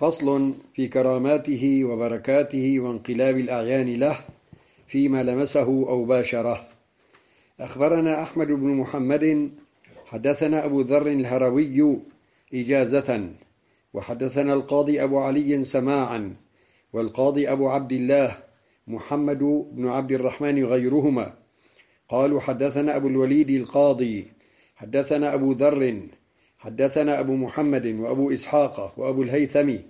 فصل في كراماته وبركاته وانقلاب الأعيان له فيما لمسه أو باشره. أخبرنا أحمد بن محمد حدثنا أبو ذر الهروي إجازة وحدثنا القاضي أبو علي سماعا والقاضي أبو عبد الله محمد بن عبد الرحمن غيرهما. قالوا حدثنا أبو الوليد القاضي حدثنا أبو ذر حدثنا أبو محمد وأبو إسحاق وأبو الهيثم.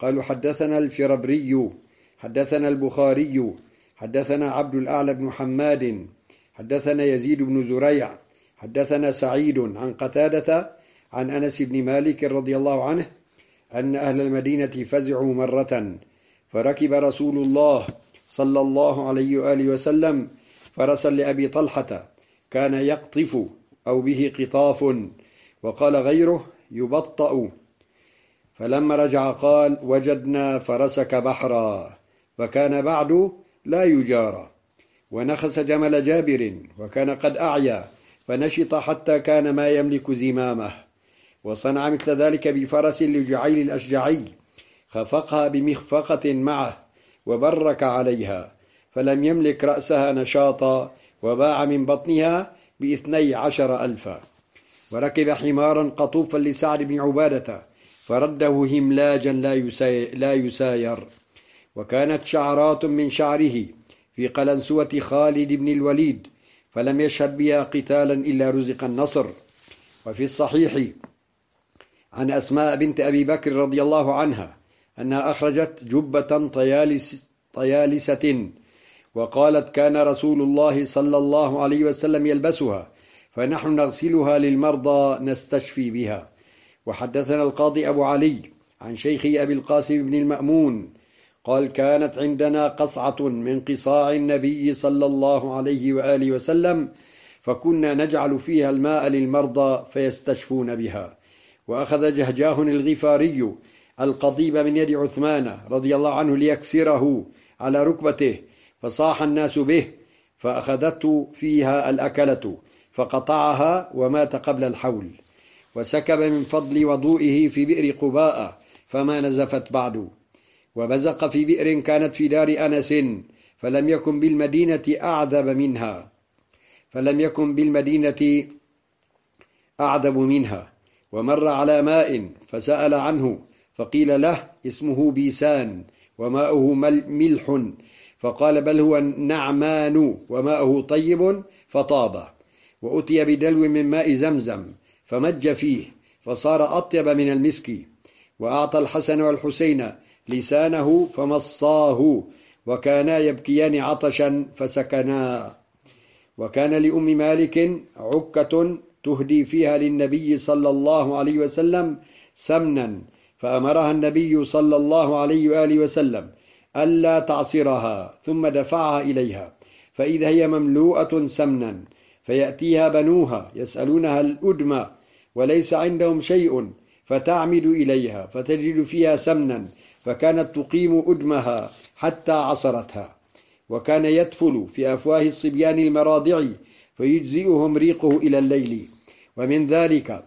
قالوا حدثنا الفربري حدثنا البخاري حدثنا عبد الأعلى بن حماد حدثنا يزيد بن زريع حدثنا سعيد عن قتادة عن أنس بن مالك رضي الله عنه أن أهل المدينة فزعوا مرة فركب رسول الله صلى الله عليه وآله وسلم فرسا لأبي طلحة كان يقطف أو به قطاف وقال غيره يبطأ. فلما رجع قال وجدنا فرسك بحرا وكان بعد لا يجارى. ونخس جمل جابر وكان قد أعيا فنشط حتى كان ما يملك زمامه. وصنع مثل ذلك بفرس لجعيل الأشجعي خفقها بمخفقة معه وبرك عليها. فلم يملك رأسها نشاطا وباع من بطنها بإثني عشر ألفا. وركب حمارا قطوفا لسعد بن عبادة فرده هملاجا لا يساير. وكانت شعرات من شعره في قلنسوة خالد بن الوليد فلم يشهد بها قتالا إلا رزق النصر. وفي الصحيح عن أسماء بنت أبي بكر رضي الله عنها أنها أخرجت جبة طيالس طيالسة وقالت كان رسول الله صلى الله عليه وسلم يلبسها فنحن نغسلها للمرضى نستشفي بها. وحدثنا القاضي أبو علي عن شيخي أبي القاسم بن المأمون قال كانت عندنا قصعة من قصاع النبي صلى الله عليه وآله وسلم فكنا نجعل فيها الماء للمرضى فيستشفون بها. وأخذ جهجاه الغفاري القضيب من يد عثمان رضي الله عنه ليكسره على ركبته فصاح الناس به فأخذته فيها الأكلة فقطعها ومات قبل الحول. وسكب من فضل وضوئه في بئر قباء فما نزفت بعد. وبزق في بئر كانت في دار أنس فلم يكن بالمدينة أعذب منها. فلم يكن بالمدينة أعذب منها. ومر على ماء فسأل عنه فقيل له اسمه بيسان وماؤه ملح. فقال بل هو نعمان وماؤه طيب فطاب. وأتي بدلو من ماء زمزم. فمج فيه فصار أطيب من المسك وأعطى الحسن والحسين لسانه فمصاه وكانا يبكيان عطشا فسكنا. وكان لأم مالك عكة تهدي فيها للنبي صلى الله عليه وسلم سمنا فأمرها النبي صلى الله عليه وآله وسلم ألا تعصرها ثم دفعها إليها فإذا هي مملوءة سمنا فيأتيها بنوها يسألونها الأدمى وليس عندهم شيء فتعمد إليها فتجد فيها سمنا فكانت تقيم أدمها حتى عصرتها. وكان يدفل في أفواه الصبيان المراضع فيجزئهم ريقه إلى الليل. ومن ذلك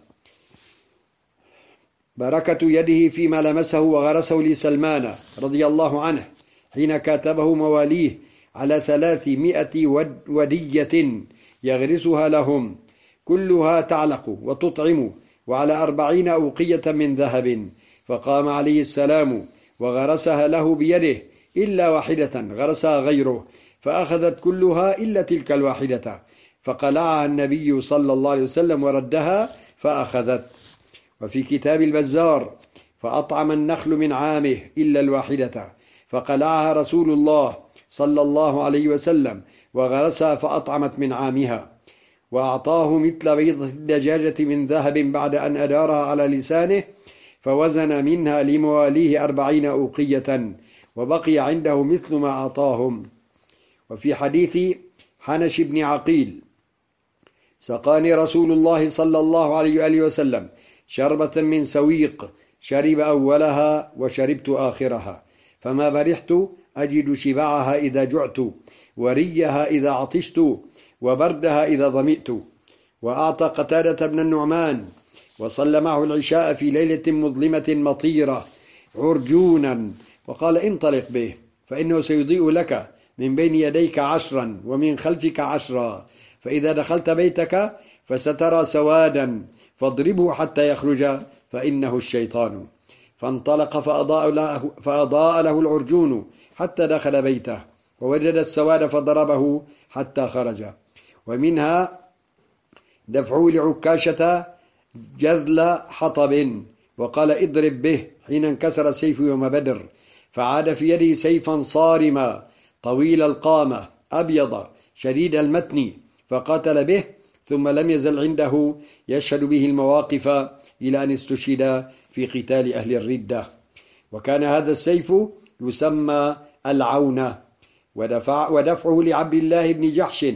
بركة يده فيما لمسه وغرسه لسلمان رضي الله عنه حين كاتبه مواليه على ثلاثمائة ودية يغرسها لهم. كلها تعلق وتطعم. وعلى أربعين أوقية من ذهب. فقام عليه السلام وغرسها له بيده إلا واحدة غرسها غيره. فأخذت كلها إلا تلك الواحدة. فقلعها النبي صلى الله عليه وسلم وردها فأخذت. وفي كتاب البزار فأطعم النخل من عامه إلا الواحدة. فقلعها رسول الله صلى الله عليه وسلم وغرسها فأطعمت من عامها. وأعطاه مثل بيضة الدجاجة من ذهب بعد أن أدارها على لسانه فوزن منها لمواليه أربعين أوقية وبقي عنده مثل ما أعطاهم. وفي حديث حنش بن عقيل سقاني رسول الله صلى الله عليه وآله وسلم شربة من سويق شرب أولها وشربت آخرها فما برحت أجد شبعها إذا جعت وريها إذا عطشت وبردها إذا ظمئت وأعطى قتادة بن النعمان وصلى معه العشاء في ليلة مظلمة مطيرة عرجونا. وقال انطلق به فإنه سيضيء لك من بين يديك عشرا ومن خلفك عشرا. فإذا دخلت بيتك فسترى سوادا فاضربه حتى يخرج فإنه الشيطان. فانطلق فأضاء له, فأضاء له العرجون حتى دخل بيته ووجد السواد فضربه حتى خرج. ومنها دفعه لعكاشة جذل حطب. وقال اضرب به حين انكسر السيف يوم بدر فعاد في يده سيفا صارما طويل القامة أبيض شديد المتن فقاتل به ثم لم يزل عنده يشهد به المواقف إلى أن استشهد في قتال أهل الردة. وكان هذا السيف يسمى العون ودفع ودفعه لعبد الله بن جحش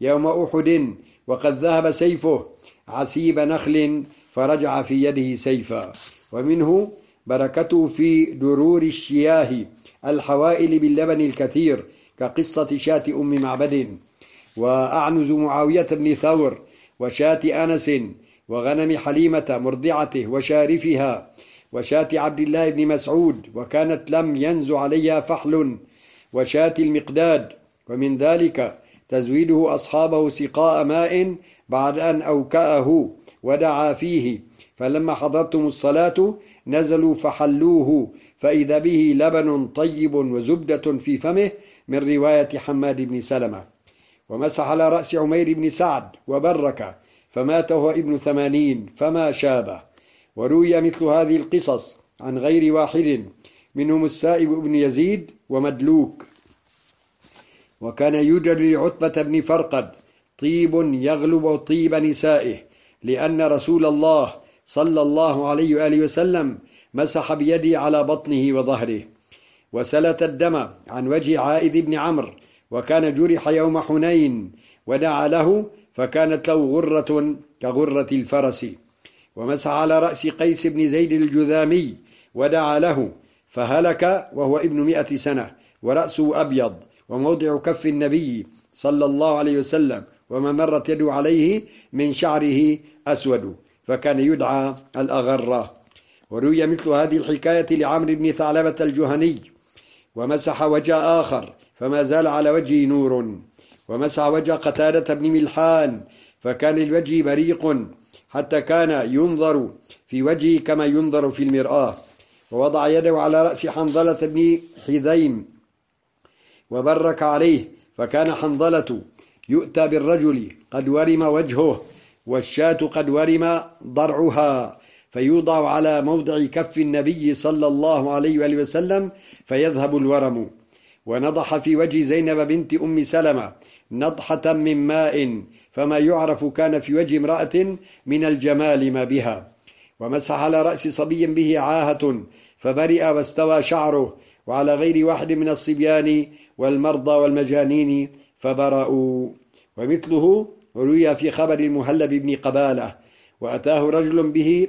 يوم أحد وقد ذهب سيفه عسيب نخل فرجع في يده سيفا. ومنه بركته في درور الشياه الحوائل باللبن الكثير كقصة شاة أم معبد. وأعنز معاوية بن ثور وشاة أنس وغنم حليمة مرضعته وشارفها وشاة عبد الله بن مسعود وكانت لم ينز عليها فحل وشاة المقداد. ومن ذلك تزويده أصحابه سقاء ماء بعد أن أوكأه ودعا فيه. فلما حضرتم الصلاة نزلوا فحلوه فإذا به لبن طيب وزبدة في فمه من رواية حماد بن سلمة. ومسح على رأس عمير بن سعد وبرك فمات وهو ابن ثمانين فما شابه وروي مثل هذه القصص عن غير واحد منهم السائب بن يزيد ومدلوك. وكان يوجد لعتبة بن فرقد طيب يغلب طيب نسائه لأن رسول الله صلى الله عليه وآله وسلم مسح بيده على بطنه وظهره. وسلت الدم عن وجه عائد بن عمرو وكان جرح يوم حنين ودعا له فكانت له غرة كغرة الفرس. ومسح على رأس قيس بن زيد الجذامي ودعا له فهلك وهو ابن مئة سنة ورأسه أبيض. وموضع كف النبي صلى الله عليه وسلم وما مرت يده عليه من شعره أسود فكان يدعى الأغرة وروي مثل هذه الحكاية لعمرو بن ثعلبة الجهني ومسح وجه آخر فما زال على وجهه نور. ومسح وجه قتادة بن ملحان فكان للوجه بريق حتى كان ينظر في وجهه كما ينظر في المرآة. ووضع يده على رأس حنظلة بن حذيم وبرك عليه فكان حنظلة. يؤتى بالرجل قد ورم وجهه والشاة قد ورم ضرعها. فيوضع على موضع كف النبي صلى الله عليه وآله وسلم فيذهب الورم. ونضح في وجه زينب بنت أم سلمة نضحة من ماء فما يعرف كان في وجه امرأة من الجمال ما بها. ومسح على رأس صبي به عاهة فبرئ واستوى شعره. وعلى غير واحد من الصبيان والمرضى والمجانين فبرأوا. ومثله روي في خبر المهلب بن قبالة وأتاه رجل به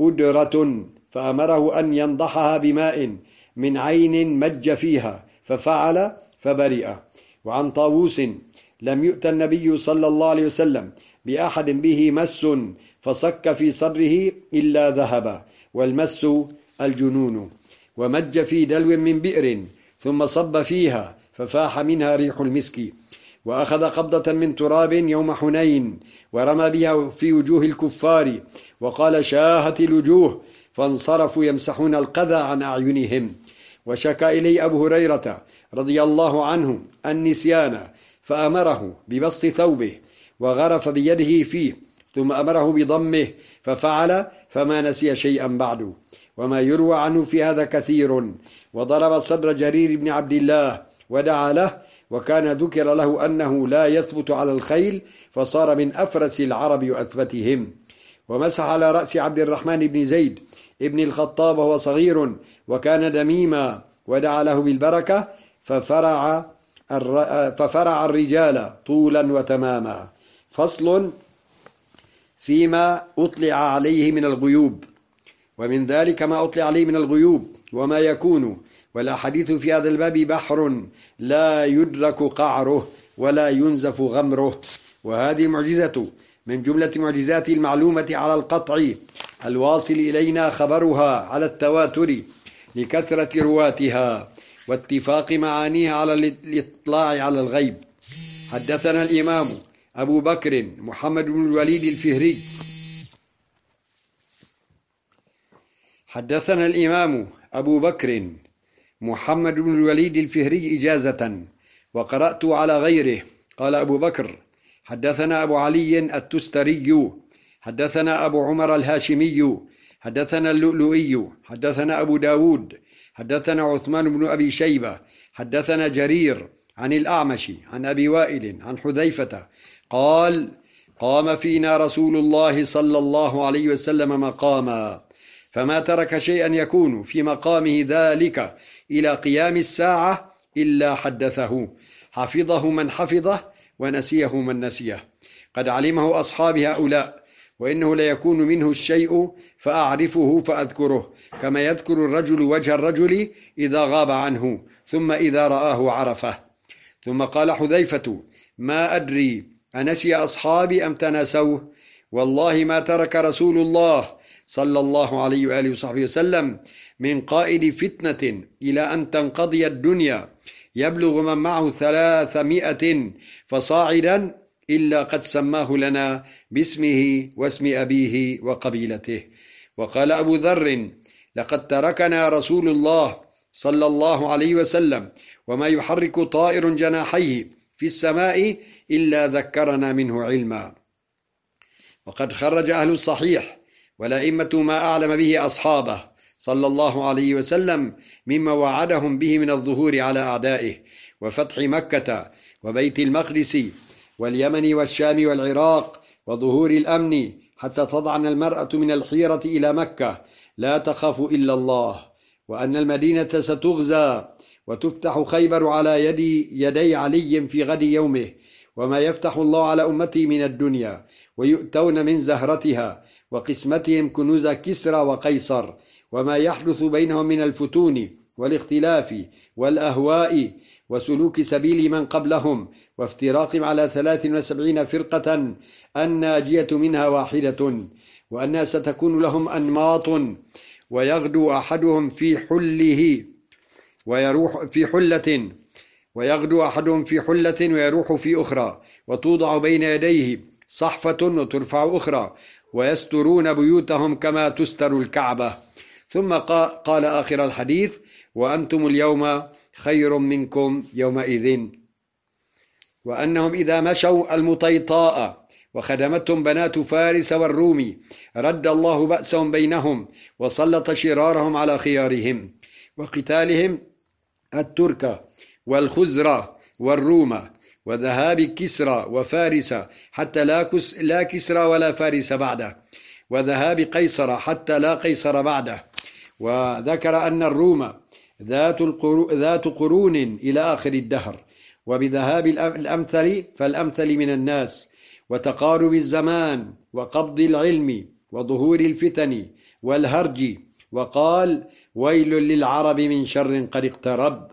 أدرة فأمره أن ينضحها بماء من عين مج فيها ففعل فبرئ. وعن طاووس لم يؤت النبي صلى الله عليه وسلم بأحد به مس فصك في صدره إلا ذهب والمس الجنون. ومج في دلو من بئر ثم صب فيها ففاح منها ريح المسك وأخذ قبضة من تراب يوم حنين ورمى بها في وجوه الكفار وقال شاهت الوجوه فانصرفوا يمسحون القذى عن أعينهم. وشكى إلي أبو هريرة رضي الله عنه النسيان فأمره ببسط ثوبه وغرف بيده فيه ثم أمره بضمه ففعل فما نسي شيئا بعد. وما يروى عنه في هذا كثير وضرب صدر جرير بن عبد الله ودعا له وكان ذكر له أنه لا يثبت على الخيل فصار من أفرس العرب وأثبتهم. ومسح على رأس عبد الرحمن بن زيد ابن الخطاب وهو صغير وكان دميما ودعا له بالبركة ففرع ففرع الرجال طولا وتماما. فصل فيما أطلع عليه من الغيوب. ومن ذلك ما أطلع عليه من الغيوب. وما يكون والأحاديث في هذا الباب بحر لا يدرك قعره ولا ينزف غمره. وهذه معجزة من جملة معجزات المعلومة على القطع الواصل إلينا خبرها على التواتر لكثرة رواتها واتفاق معانيها على الإطلاع على الغيب. حدثنا الإمام أبو بكر محمد بن الوليد الفهري. حدثنا الإمام أبو بكر محمد بن الوليد الفهري إجازة وقرأت على غيره. قال أبو بكر حدثنا أبو علي التستري حدثنا أبو عمر الهاشمي حدثنا اللؤلؤي حدثنا أبو داود حدثنا عثمان بن أبي شيبة حدثنا جرير عن الأعمش عن أبي وائل عن حذيفة. قال قام فينا رسول الله صلى الله عليه وسلم مقاما. فما ترك شيئا يكون في مقامه ذلك إلى قيام الساعة إلا حدثه. حفظه من حفظه ونسيه من نسيه. قد علمه أصحاب هؤلاء وإنه ليكون منه الشيء فأعرفه فأذكره كما يذكر الرجل وجه الرجل إذا غاب عنه ثم إذا رآه عرفه. ثم قال حذيفة ما أدري أنسي أصحابي أم تناسوه؟ والله ما ترك رسول الله صلى الله عليه وآله وصحبه وسلم من قائد فتنة إلى أن تنقضي الدنيا يبلغ من معه ثلاثمائة فصاعدا إلا قد سماه لنا باسمه واسم أبيه وقبيلته. وقال أبو ذر لقد تركنا رسول الله صلى الله عليه وسلم وما يحرك طائر جناحيه في السماء إلا ذكرنا منه علما. وقد خرج أهل الصحيح والأئمة ما أعلم به أصحابه صلى الله عليه وسلم مما وعدهم به من الظهور على أعدائه وفتح مكة وبيت المقدس واليمن والشام والعراق وظهور الأمن حتى تضعن المرأة من الحيرة إلى مكة. لا تخاف إلا الله وأن المدينة ستغزى وتفتح خيبر على يد يدي علي في غد يومه وما يفتح الله على أمتي من الدنيا ويؤتون من زهرتها وقسمتهم كنوز كسرى وقيصر وما يحدث بينهم من الفتون والاختلاف والأهواء وسلوك سبيل من قبلهم وافتراقهم على ثلاث وسبعين فرقة الناجية منها واحدة وأنها ستكون لهم أنماط ويغدو أحدهم في حله ويروح في حلة ويغدو أحدهم في حلة ويروح في أخرى وتوضع بين يديه صحفة وترفع أخرى ويسترون بيوتهم كما تستر الكعبة. ثم قال آخر الحديث وأنتم اليوم خير منكم يومئذ. وأنهم إذا مشوا المطيطاء وخدمتهم بنات فارس والروم رد الله بأسهم بينهم وسلط شرارهم على خيارهم وقتالهم الترك والخزرة والروم. وذهاب كسرى وفارس حتى لا, كس لا كسرى ولا فارس بعده. وذهاب قيصر حتى لا قيصر بعده. وذكر أن الروم ذات, القرو ذات قرون إلى آخر الدهر. وبذهاب الأمثل فالأمثل من الناس. وتقارب الزمان وقبض العلم وظهور الفتن والهرج. وقال ويل للعرب من شر قد اقترب.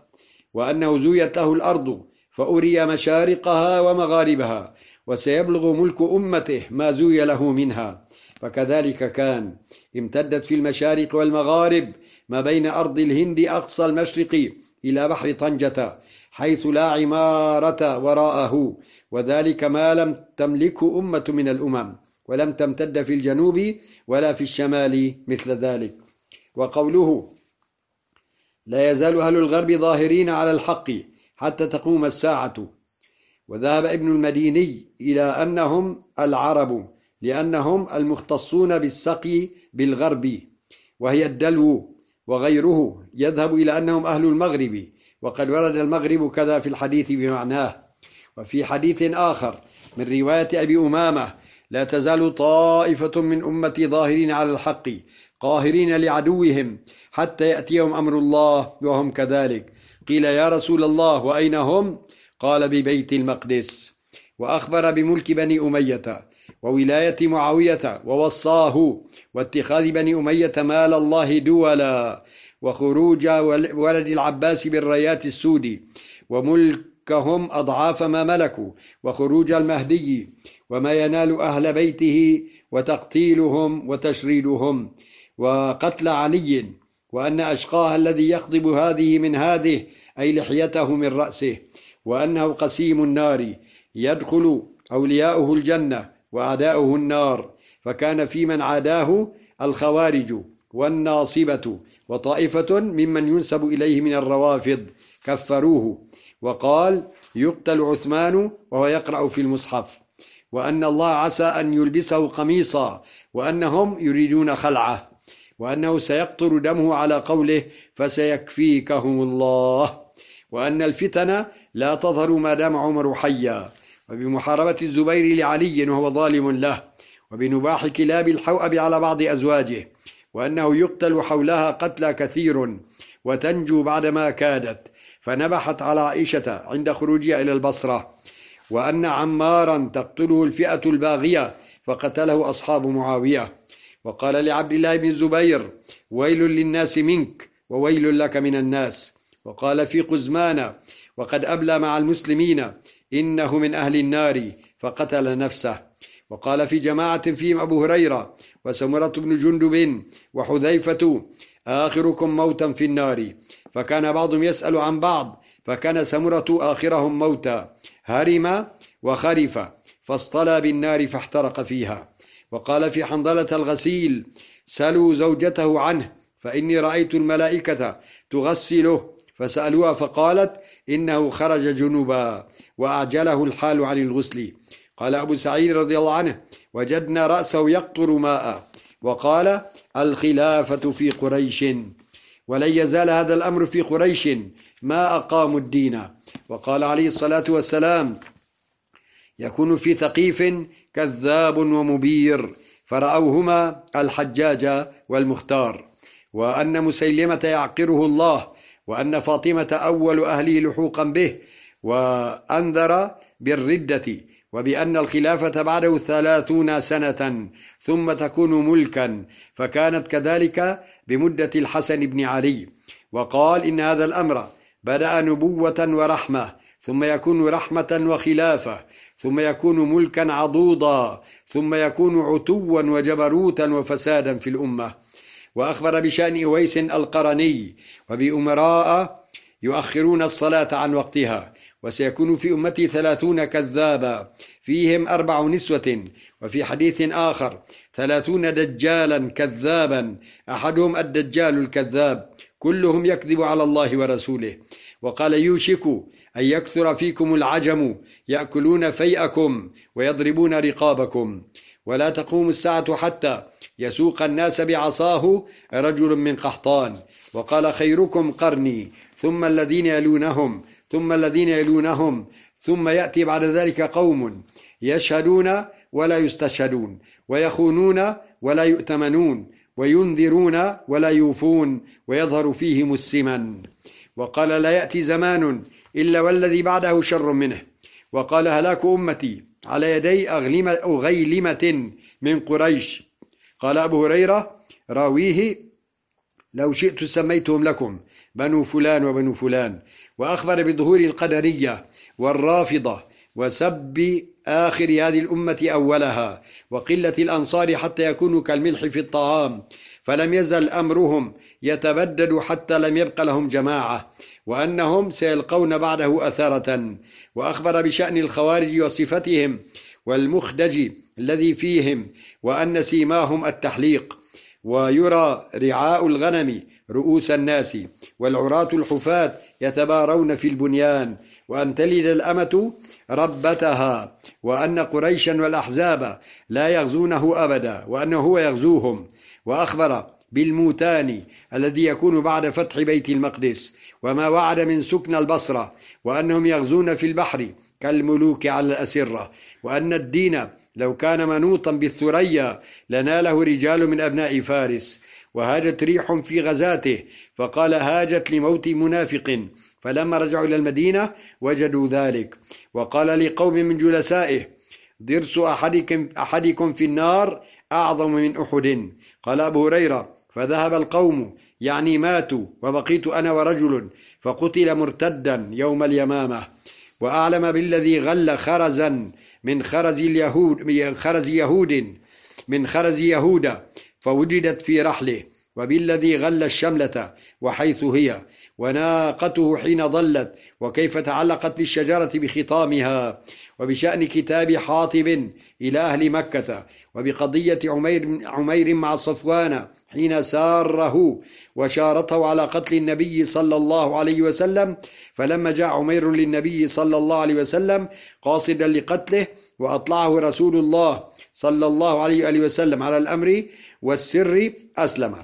وأنه زويت له الأرض فأري مشارقها ومغاربها وسيبلغ ملك أمته ما زوي له منها. فكذلك كان امتدت في المشارق والمغارب ما بين أرض الهند أقصى المشرق إلى بحر طنجة حيث لا عمارة وراءه. وذلك ما لم تملكه أمة من الأمم ولم تمتد في الجنوب ولا في الشمال مثل ذلك. وقوله لا يزال أهل الغرب ظاهرين على الحق حتى تقوم الساعة. وذهب ابن المديني إلى أنهم العرب لأنهم المختصون بالسقي بالغرب وهي الدلو وغيره. يذهب إلى أنهم أهل المغرب وقد ورد المغرب كذا في الحديث بمعناه. وفي حديث آخر من رواية أبي أمامة لا تزال طائفة من أمتي ظاهرين على الحق قاهرين لعدوهم حتى يأتيهم أمر الله وهم كذلك. قيل يا رسول الله وأين هم؟ قال ببيت المقدس. وأخبر بملك بني أمية وولاية معاوية ووصاه واتخاذ بني أمية مال الله دولا وخروج ولد العباس بالرايات السود وملكهم أضعاف ما ملكوا وخروج المهدي وما ينال أهل بيته وتقتيلهم وتشريدهم وقتل علي. وأن أشقاها الذي يخضب هذه من هذه أي لحيته من رأسه وأنه قسيم النار يدخل أولياؤه الجنة وأعداؤه النار فكان في من عاداه الخوارج والناصبة وطائفة ممن ينسب إليه من الروافض كفروه وقال يقتل عثمان وهو يقرأ في المصحف وأن الله عسى أن يلبسه قميصا وأنهم يريدون خلعه. وأنه سيقطر دمه على قوله فسيكفيكهم الله. وأن الفتن لا تظهر ما دام عمر حيا. وبمحاربة الزبير لعلي وهو ظالم له. وبنباح كلاب الحوأب على بعض أزواجه. وأنه يقتل حولها قتلى كثير وتنجو بعدما كادت. فنبحت على عائشة عند خروجها إلى البصرة. وأن عمارا تقتله الفئة الباغية فقتله أصحاب معاوية. وقال لعبد الله بن الزبير ويل للناس منك وويل لك من الناس. وقال في قزمان وقد أبلى مع المسلمين إنه من أهل النار فقتل نفسه. وقال في جماعة فيهم أبو هريرة وسمرة بن جندب وحذيفة آخركم موتا في النار. فكان بعضهم يسأل عن بعض فكان سمرة آخرهم موتا هرم وخرف فاصطلى بالنار فاحترق فيها. وقال في حنظلة الغسيل سلوا زوجته عنه فإني رأيت الملائكة تغسله. فسألوها فقالت إنه خرج جنوبا وأعجله الحال عن الغسل. قال أبو سعيد رضي الله عنه وجدنا رأسه يقطر ماء. وقال الخلافة في قريش. ولن يزال هذا الأمر في قريش ما أقاموا الدين. وقال عليه الصلاة والسلام يكون في ثقيف كذاب ومبير. فرأوهما الحجاج والمختار. وأن مسيلمة يعقره الله وأن فاطمة أول أهله لحوقا به. وأنذر بالردة وبأن الخلافة بعده ثلاثون سنة ثم تكون ملكا. فكانت كذلك بمدة الحسن بن علي. وقال إن هذا الأمر بدأ نبوة ورحمة ثم يكون رحمة وخلافة. ثم يكون ملكا عضوضا ثم يكون عتوا وجبروتا وفسادا في الأمة. وأخبر بشأن أويس القرني وبأمراء يؤخرون الصلاة عن وقتها وسيكون في أمتي ثلاثون كذابا فيهم أربع نسوة وفي حديث آخر ثلاثون دجالا كذابا أحدهم الدجال الكذاب كلهم يكذب على الله ورسوله. وقال يوشك أن يكثر فيكم العجم يأكلون فيئكم ويضربون رقابكم. ولا تقوم الساعة حتى يسوق الناس بعصاه رجل من قحطان. وقال خيركم قرني ثم الذين يلونهم ثم الذين يلونهم ثم يأتي بعد ذلك قوم يشهدون ولا يستشهدون ويخونون ولا يؤتمنون وينذرون ولا يوفون ويظهر فيهم السمن. وقال لا يأتي زمان إلا والذي بعده شر منه. وقال هلاك أمتي على يدي أغيلمة من قريش. قال أبو هريرة راويه لو شئت سميتهم لكم بنو فلان وبنو فلان. وأخبر بظهور القدرية والرافضة وسب آخر هذه الأمة أولها وقلة الأنصار حتى يكونوا كالملح في الطعام. فلم يزل أمرهم يتبدد حتى لم يبق لهم جماعة وأنهم سيلقون بعده أثرة وأخبر بشأن الخوارج وصفتهم والمخدج الذي فيهم وأن سيماهم التحليق ويرى رعاء الغنم رؤوس الناس والعراة الحفاة يتبارون في البنيان وأن تلد الأمة ربتها وأن قريشا والأحزاب لا يغزونه أبدا وأنه هو يغزوهم وأخبر بالموتان الذي يكون بعد فتح بيت المقدس وما وعد من سكن البصرة وأنهم يغزون في البحر كالملوك على الأسرة وأن الدين لو كان منوطا بالثريا لناله رجال من أبناء فارس وهاجت ريح في غزاته فقال هاجت لموت منافق فلما رجعوا إلى المدينة وجدوا ذلك. وقال لقوم من جلسائه ضرس أحدكم, أحدكم في النار أعظم من أحد. قال أبو هريرة فذهب القوم يعني ماتوا وبقيت أنا ورجل فقتل مرتدا يوم اليمامة. وأعلم بالذي غل خرزا من خرز اليهود من خرز يهود من خرز يهود فوجدت في رحله. وبالذي غل الشملة وحيث هي وناقته حين ضلت وكيف تعلقت بالشجرة بخطامها. وبشأن كتاب حاطب إلى أهل مكة وبقضية عمير, عمير مع صفوان حين ساره وشارته على قتل النبي صلى الله عليه وسلم فلما جاء عمير للنبي صلى الله عليه وسلم قاصدا لقتله وأطلعه رسول الله صلى الله عليه وسلم على الأمر والسر أسلم.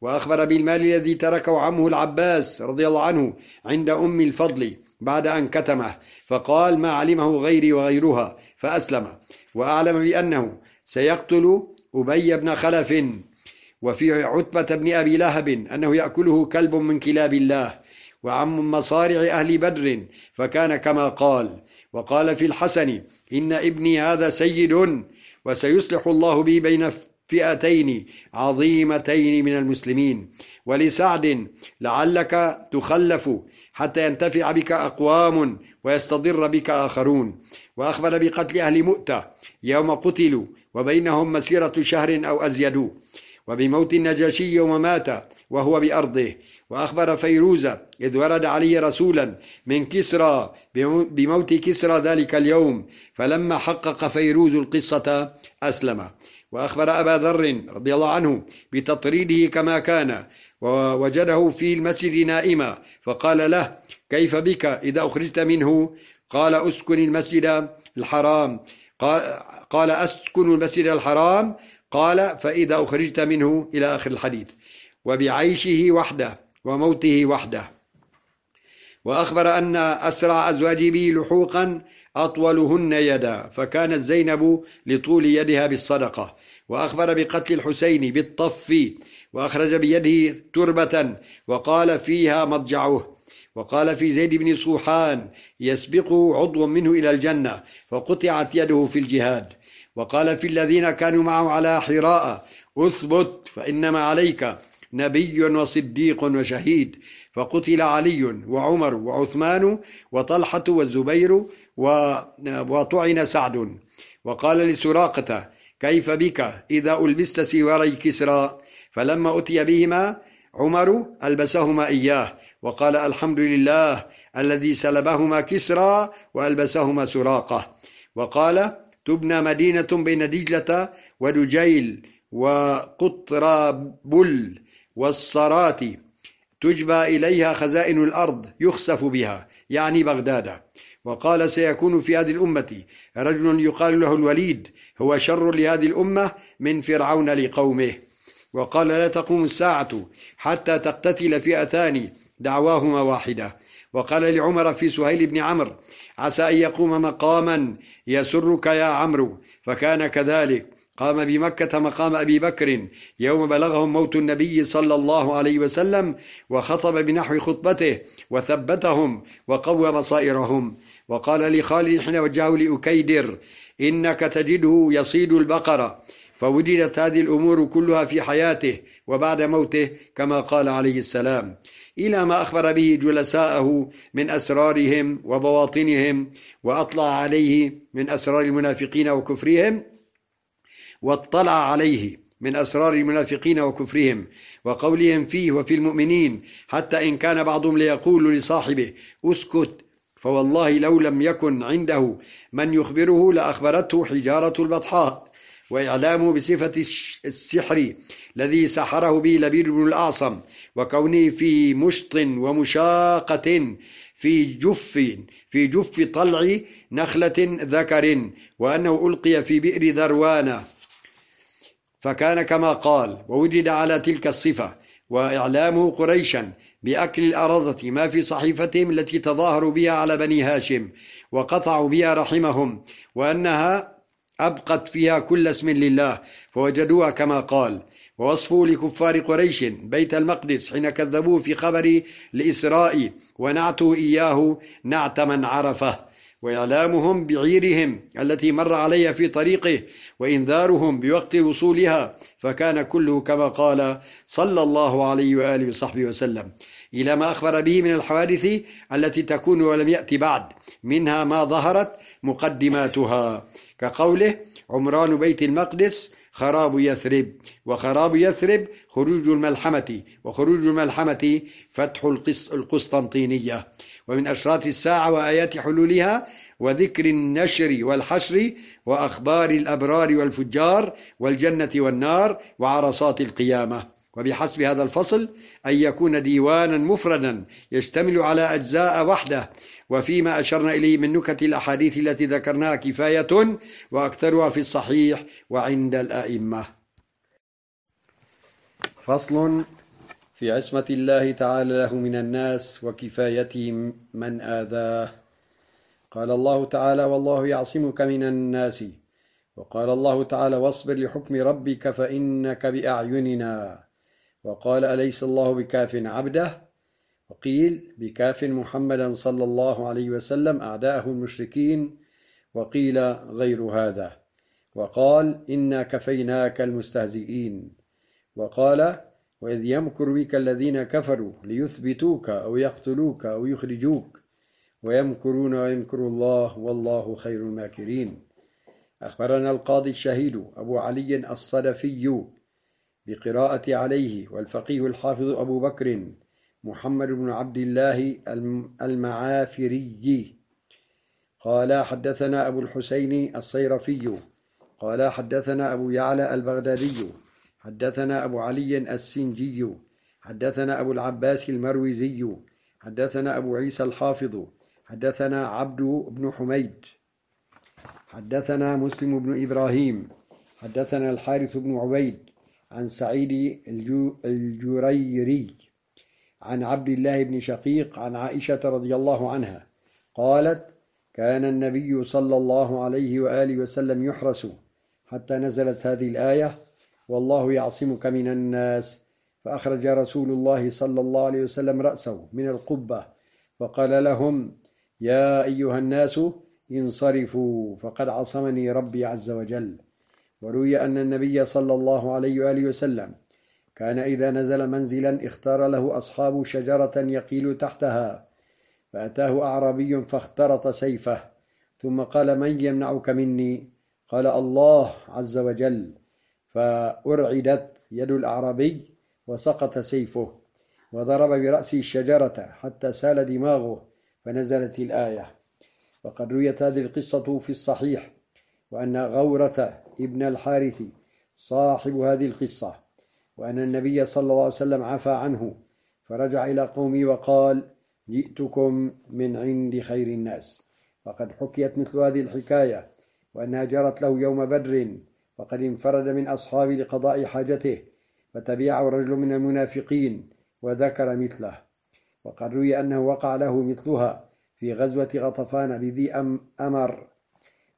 وأخبر بالمال الذي تركه عمه العباس رضي الله عنه عند أم الفضل بعد أن كتمه فقال ما علمه غيري وغيرها. فأسلم. وأعلم بأنه سيقتل أبي بن خلف. وفي عتبة بن أبي لهب أنه يأكله كلب من كلاب الله وعم مصارع أهل بدر فكان كما قال. وقال في الحسن إن ابني هذا سيد وسيصلح الله بي بين فئتين عظيمتين من المسلمين. ولسعد لعلك تخلف حتى ينتفع بك أقوام ويستضر بك آخرون. وأخبر بقتل أهل مؤتة يوم قتلوا وبينهم مسيرة شهر أو أزيد وبموت النجاشي يوم مات وهو بأرضه. وأخبر فيروز إذ ورد عليه رسولا من كسرى بموت كسرى ذلك اليوم فلما حقق فيروز القصة أسلم. وأخبر أبا ذر رضي الله عنه بتطريده كما كان ووجده في المسجد نائما فقال له كيف بك؟ إذا أخرجت منه؟ قال أسكن المسجد الحرام. قال أسكن المسجد الحرام؟ قال فإذا أخرجت منه إلى آخر الحديث وبعيشه وحده وموته وحده. وأخبر أن أسرع أزواج به لحوقا أطولهن يدا فكانت زينب لطول يدها بالصدقة. وأخبر بقتل الحسين بالطف وأخرج بيده تربة وقال فيها مضجعه. وقال في زيد بن صوحان يسبقه عضو منه إلى الجنة فقطعت يده في الجهاد. وقال في الذين كانوا معه على حراء أثبت فإنما عليك نبي وصديق وشهيد. فقتل علي وعمر وعثمان وطلحة والزبير وطعن سعد. وقال لسراقة كيف بك؟ إذا ألبست سواري كسرى. فلما أتي بهما عمر ألبسهما إياه وقال الحمد لله الذي سلبهما كسرى وألبسهما سراقة. وقال تبنى مدينة بين دجلة ودجيل وقطرابل والصرات تجبى إليها خزائن الأرض يخسف بها يعني بغداد. وقال سيكون في هذه الأمة رجل يقال له الوليد هو شر لهذه الأمة من فرعون لقومه. وقال لا تقوم الساعة حتى تقتتل فئتان دعواهما واحدة. وقال لعمر في سهيل بن عمرو عسى أن يقوم مقاما يسرك يا عمرو. فكان كذلك. قام بمكة مقام أبي بكر. يوم بلغهم موت النبي صلى الله عليه وسلم وخطب بنحو خطبته وثبتهم وقوى بصائرهم وقال لخالد حين وجهه لأكيدر إنك تجده يصيد البقرة فوجدت هذه الأمور كلها في حياته وبعد موته كما قال عليه السلام. إلى ما أخبر به جلساءه من أسرارهم وبواطنهم وأطلع عليه من أسرار المنافقين وكفرهم واطلع عليه من أسرار المنافقين وكفرهم وقولهم فيه وفي المؤمنين حتى إن كان بعضهم ليقول لصاحبه أسكت فوالله لو لم يكن عنده من يخبره لأخبرته حجارة البطحاء وإعلامه بصفة السحر الذي سحره به لبيد بن الأعصم وكونه في مشط ومشاقة في جف في جف طلع نخلة ذكر وأنه ألقي في بئر ذروان. فكان كما قال ووجد على تلك الصفة وإعلامه قريشا بأكل الأرضة ما في صحيفتهم التي تظاهروا بها على بني هاشم وقطعوا بها رحمهم وأنها أبقت فيها كل اسم لله فوجدوها كما قال ووصفه لكفار قريش بيت المقدس حين كذبوه في خبر الإسراء ونعتوا إياه نعت من عرفه وإعلامهم بعيرهم التي مر عليها في طريقه وإنذارهم بوقت وصولها فكان كله كما قال صلى الله عليه وآله وصحبه وسلم. إلى ما أخبر به من الحوادث التي تكون ولم يأتي بعد منها ما ظهرت مقدماتها. كقوله عمران بيت المقدس خراب يثرب وخراب يثرب خروج الملحمة وخروج الملحمة فتح القسطنطينية. ومن أشراط الساعة وآيات حلولها وذكر النشر والحشر وأخبار الأبرار والفجار والجنة والنار وعرصات القيامة. وبحسب هذا الفصل أن يكون ديوانا مفردا يشتمل على أجزاء وحده وفيما أشرنا إليه من نكت الأحاديث التي ذكرناها كفاية وأكثرها في الصحيح وعند الأئمة. فصل في عصمة الله تعالى له من الناس وكفايتهم من آذاه. قال الله تعالى والله يعصمك من الناس وقال الله تعالى واصبر لحكم ربك فإنك بأعيننا وقال أليس الله بكاف عبده؟ وقيل بكاف محمدا صلى الله عليه وسلم أعداءه المشركين وقيل غير هذا. وقال إنا كفيناك المستهزئين. وقال وإذ يمكر بك الذين كفروا ليثبتوك أو يقتلوك أو يخرجوك ويمكرون ويمكر الله والله خير الماكرين. أخبرنا القاضي الشهيد أبو علي الصدفي بقراءة عليه والفقيه الحافظ أبو بكر محمد بن عبد الله المعافري. قال حدثنا أبو الحسين الصيرفي. قال حدثنا أبو يعلى البغدادي. حدثنا أبو علي السنجي. حدثنا أبو العباس المروزي. حدثنا أبو عيسى الحافظ. حدثنا عبد بن حميد. حدثنا مسلم بن إبراهيم. حدثنا الحارث بن عبيد عن سعيد الجريري. عن عبد الله بن شقيق عن عائشة رضي الله عنها قالت كان النبي صلى الله عليه وآله وسلم يحرس حتى نزلت هذه الآية والله يعصمك من الناس. فأخرج رسول الله صلى الله عليه وسلم رأسه من القبة فقال لهم يا أيها الناس انصرفوا فقد عصمني ربي عز وجل. وروي أن النبي صلى الله عليه وآله وسلم كان إذا نزل منزلا اختار له أصحاب شجرة يقيل تحتها فأتاه أعرابي فاخترط سيفه ثم قال من يمنعك مني؟ قال الله عز وجل فأرعدت يد الأعرابي وسقط سيفه وضرب برأسه الشجرة حتى سال دماغه فنزلت الآية. وقد رويت هذه القصة في الصحيح وأن غورة ابن الحارث صاحب هذه القصة. وأن النبي صلى الله عليه وسلم عفى عنه. فرجع إلى قومه وقال جئتكم من عند خير الناس. وقد حكيت مثل هذه الحكاية وأنها جرت له يوم بدر وقد انفرد من أصحابه لقضاء حاجته فتبعه رجل من المنافقين وذكر مثله. وقد روي أنه وقع له مثلها في غزوة غطفان بذي أمر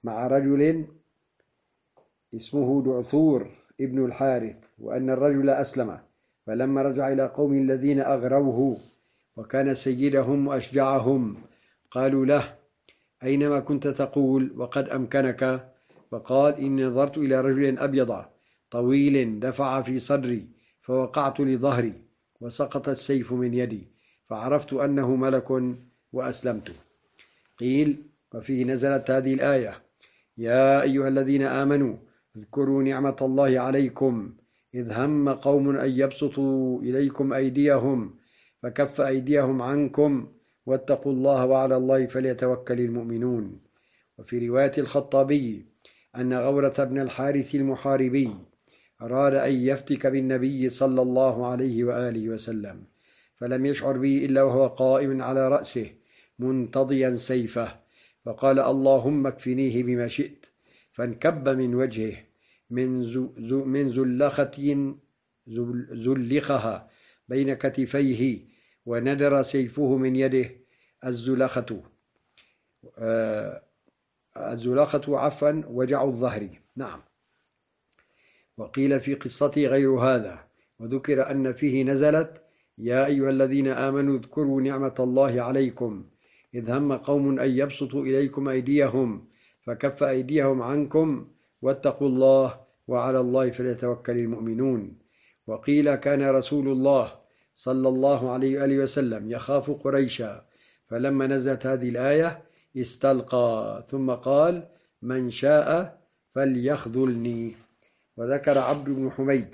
مع رجل اسمه دعثور. ابن الحارث وأن الرجل أسلم فلما رجع إلى قوم الذين أغروه وكان سيدهم وأشجعهم قالوا له أينما كنت تقول وقد أمكنك؟ فقال إني نظرت إلى رجل أبيض طويل دفع في صدري فوقعت لظهري وسقط السيف من يدي فعرفت أنه ملك وأسلمت. قيل وفيه نزلت هذه الآية يا أيها الذين آمنوا اذكروا نعمة الله عليكم. إذ هم قوم أن يبسطوا إليكم أيديهم فكف أيديهم عنكم واتقوا الله وعلى الله فليتوكل المؤمنون. وفي رواية الخطابي أن غورة بن الحارث المحاربي أراد أن يفتك بالنبي صلى الله عليه وآله وسلم فلم يشعر به إلا وهو قائم على رأسه منتضيا سيفه فقال اللهم اكفنيه بما شئت فانكب من وجهه. من زو من زلخة زلخها بين كتفيه وندر سيفه من يده الزلخة آه الزلخة عفوا وجع الظهر. نعم. وقيل في قصته غير هذا وذكر أن فيه نزلت يا أيها الذين آمنوا اذكروا نعمة الله عليكم. إذ هم قوم أن يبسطوا إليكم أيديهم فكف أيديهم عنكم واتقوا الله وعلى الله فليتوكل المؤمنون. وقيل كان رسول الله صلى الله عليه وآله وسلم يخاف قريشا فلما نزلت هذه الآية استلقى ثم قال من شاء فليخذلني وذكر عبد بن حميد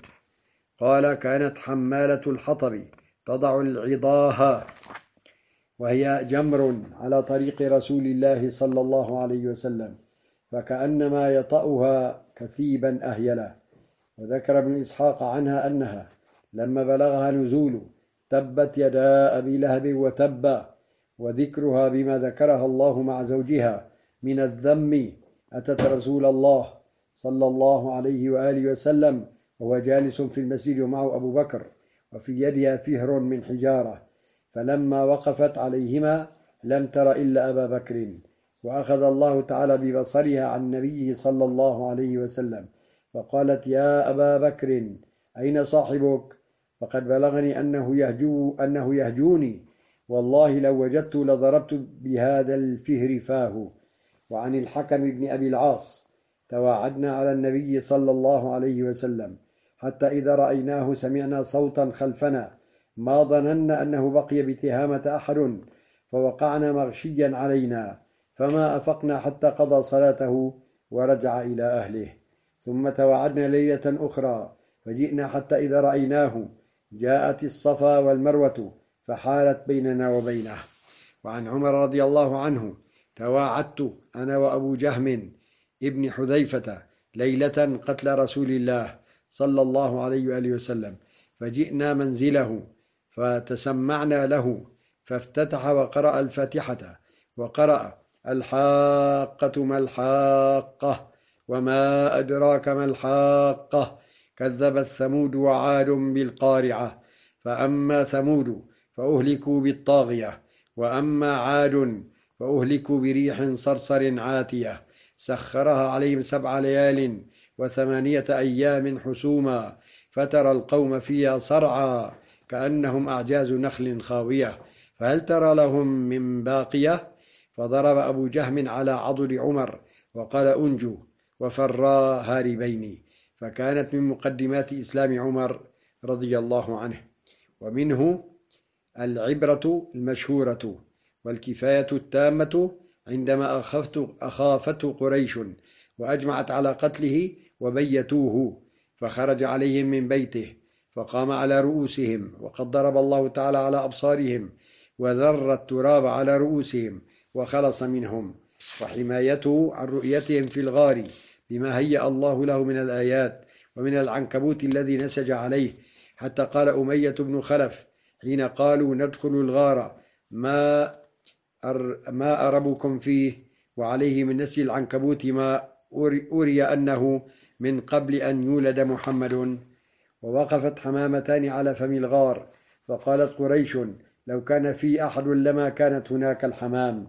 قال كانت حمالة الحطب تضع العضاها وهي جمر على طريق رسول الله صلى الله عليه وسلم فكأنما يطأها كثيبا أهيلا. وذكر ابن إسحاق عنها أنها لما بلغها نزول تبت يدا أبي لهب وتب وذكرها بما ذكرها الله مع زوجها من الذم أتت رسول الله صلى الله عليه وآله وسلم وهو جالس في المسجد ومعه أبو بكر وفي يدها فهر من حجارة فلما وقفت عليهما لم تر إلا أبا بكر. وأخذ الله تعالى ببصرها عن نبيه صلى الله عليه وسلم فقالت يا أبا بكر أين صاحبك؟ فقد بلغني أنه يهجو أنه يهجوني. والله لو وجدت لضربت بهذا الفهر فاه. وعن الحكم بن أبي العاص تواعدنا على النبي صلى الله عليه وسلم حتى إذا رأيناه سمعنا صوتا خلفنا ما ظننا أنه بقي بتهامة أحد فوقعنا مغشيا علينا. فما أفقنا حتى قضى صلاته ورجع إلى أهله. ثم توعدنا ليلة أخرى فجئنا حتى إذا رأيناه. جاءت الصفا والمروة فحالت بيننا وبينه. وعن عمر رضي الله عنه تواعدت أنا وأبو جهم ابن حذيفة ليلة قتل رسول الله صلى الله عليه وآله وسلم. فجئنا منزله فتسمعنا له فافتتح وقرأ الفاتحة وقرأ الحاقة ما الحاقة وما أدراك ما الحاقة كذبت ثمود وعاد بالقارعة فأما ثمود فأهلكوا بالطاغية وأما عاد فأهلكوا بريح صرصر عاتية سخرها عليهم سبع ليال وثمانية أيام حسوما فترى القوم فيها صرعى كأنهم أعجاز نخل خاوية فهل ترى لهم من باقية؟ فضرب أبو جهم على عضد عمر وقال أنجو وفرا هاربين فكانت من مقدمات إسلام عمر رضي الله عنه. ومنه العبرة المشهورة والكفاية التامة عندما أخفت أخافته قريش وأجمعت على قتله وبيتوه فخرج عليهم من بيته فقام على رؤوسهم وقد ضرب الله تعالى على أبصارهم وذر التراب على رؤوسهم وخلص منهم. وحمايته عن رؤيتهم في الغار بما هيأ الله له من الآيات ومن العنكبوت الذي نسج عليه. حتى قال أمية بن خلف حين قالوا ندخل الغار ما ما أربكم فيه؟ وعليه من نسج العنكبوت ما أري أنه من قبل أن يولد محمد. ووقفت حمامتان على فم الغار فقالت قريش لو كان في أحد لما كانت هناك الحمام.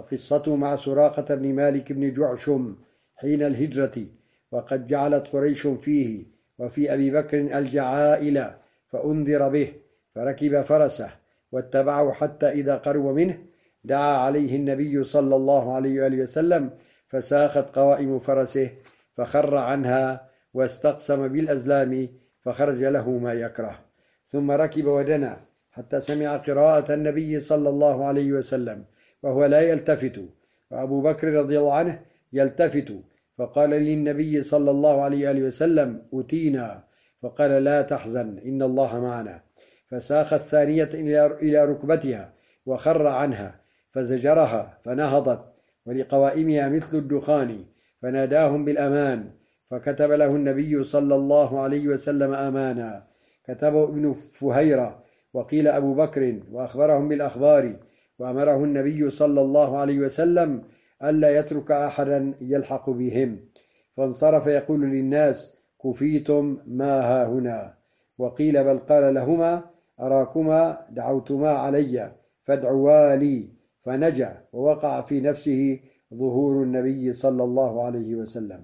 وقصته مع سراقة بن مالك بن جعشم حين الهجرة وقد جعلت قريش فيه وفي أبي بكر الجعائل فأنذر به فركب فرسه واتبعه حتى إذا قرب منه دعا عليه النبي صلى الله عليه وآله وسلم فساقت قوائم فرسه فخر عنها واستقسم بالأزلام فخرج له ما يكره. ثم ركب ودنا حتى سمع قراءة النبي صلى الله عليه وسلم وهو لا يلتفت. وأبو بكر رضي الله عنه يلتفت. فقال للنبي صلى الله عليه وسلم أتينا فقال لا تحزن إن الله معنا. فساق الثانية إلى ركبتها وخر عنها فزجرها فنهضت. ولقوائمها مثل الدخان فناداهم بالأمان. فكتب له النبي صلى الله عليه وسلم أمانا. كتبه ابن فهيرة وقيل أبو بكر وأخبرهم بالأخبار. وأمره النبي صلى الله عليه وسلم ألا يترك أحدا يلحق بهم. فانصرف يقول للناس كفيتم ما ها هنا؟ وقيل بل قال لهما أراكما دعوتما علي فادعوا لي. فنجا ووقع في نفسه ظهور النبي صلى الله عليه وسلم.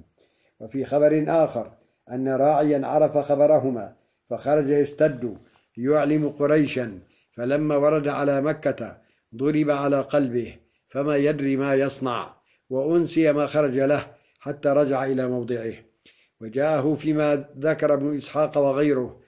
وفي خبر آخر أن راعيا عرف خبرهما فخرج يشتد يعلم قريشا فلما ورد على مكة ضرب على قلبه فما يدري ما يصنع وأنسي ما خرج له حتى رجع إلى موضعه. وجاءه فيما ذكر ابن إسحاق وغيره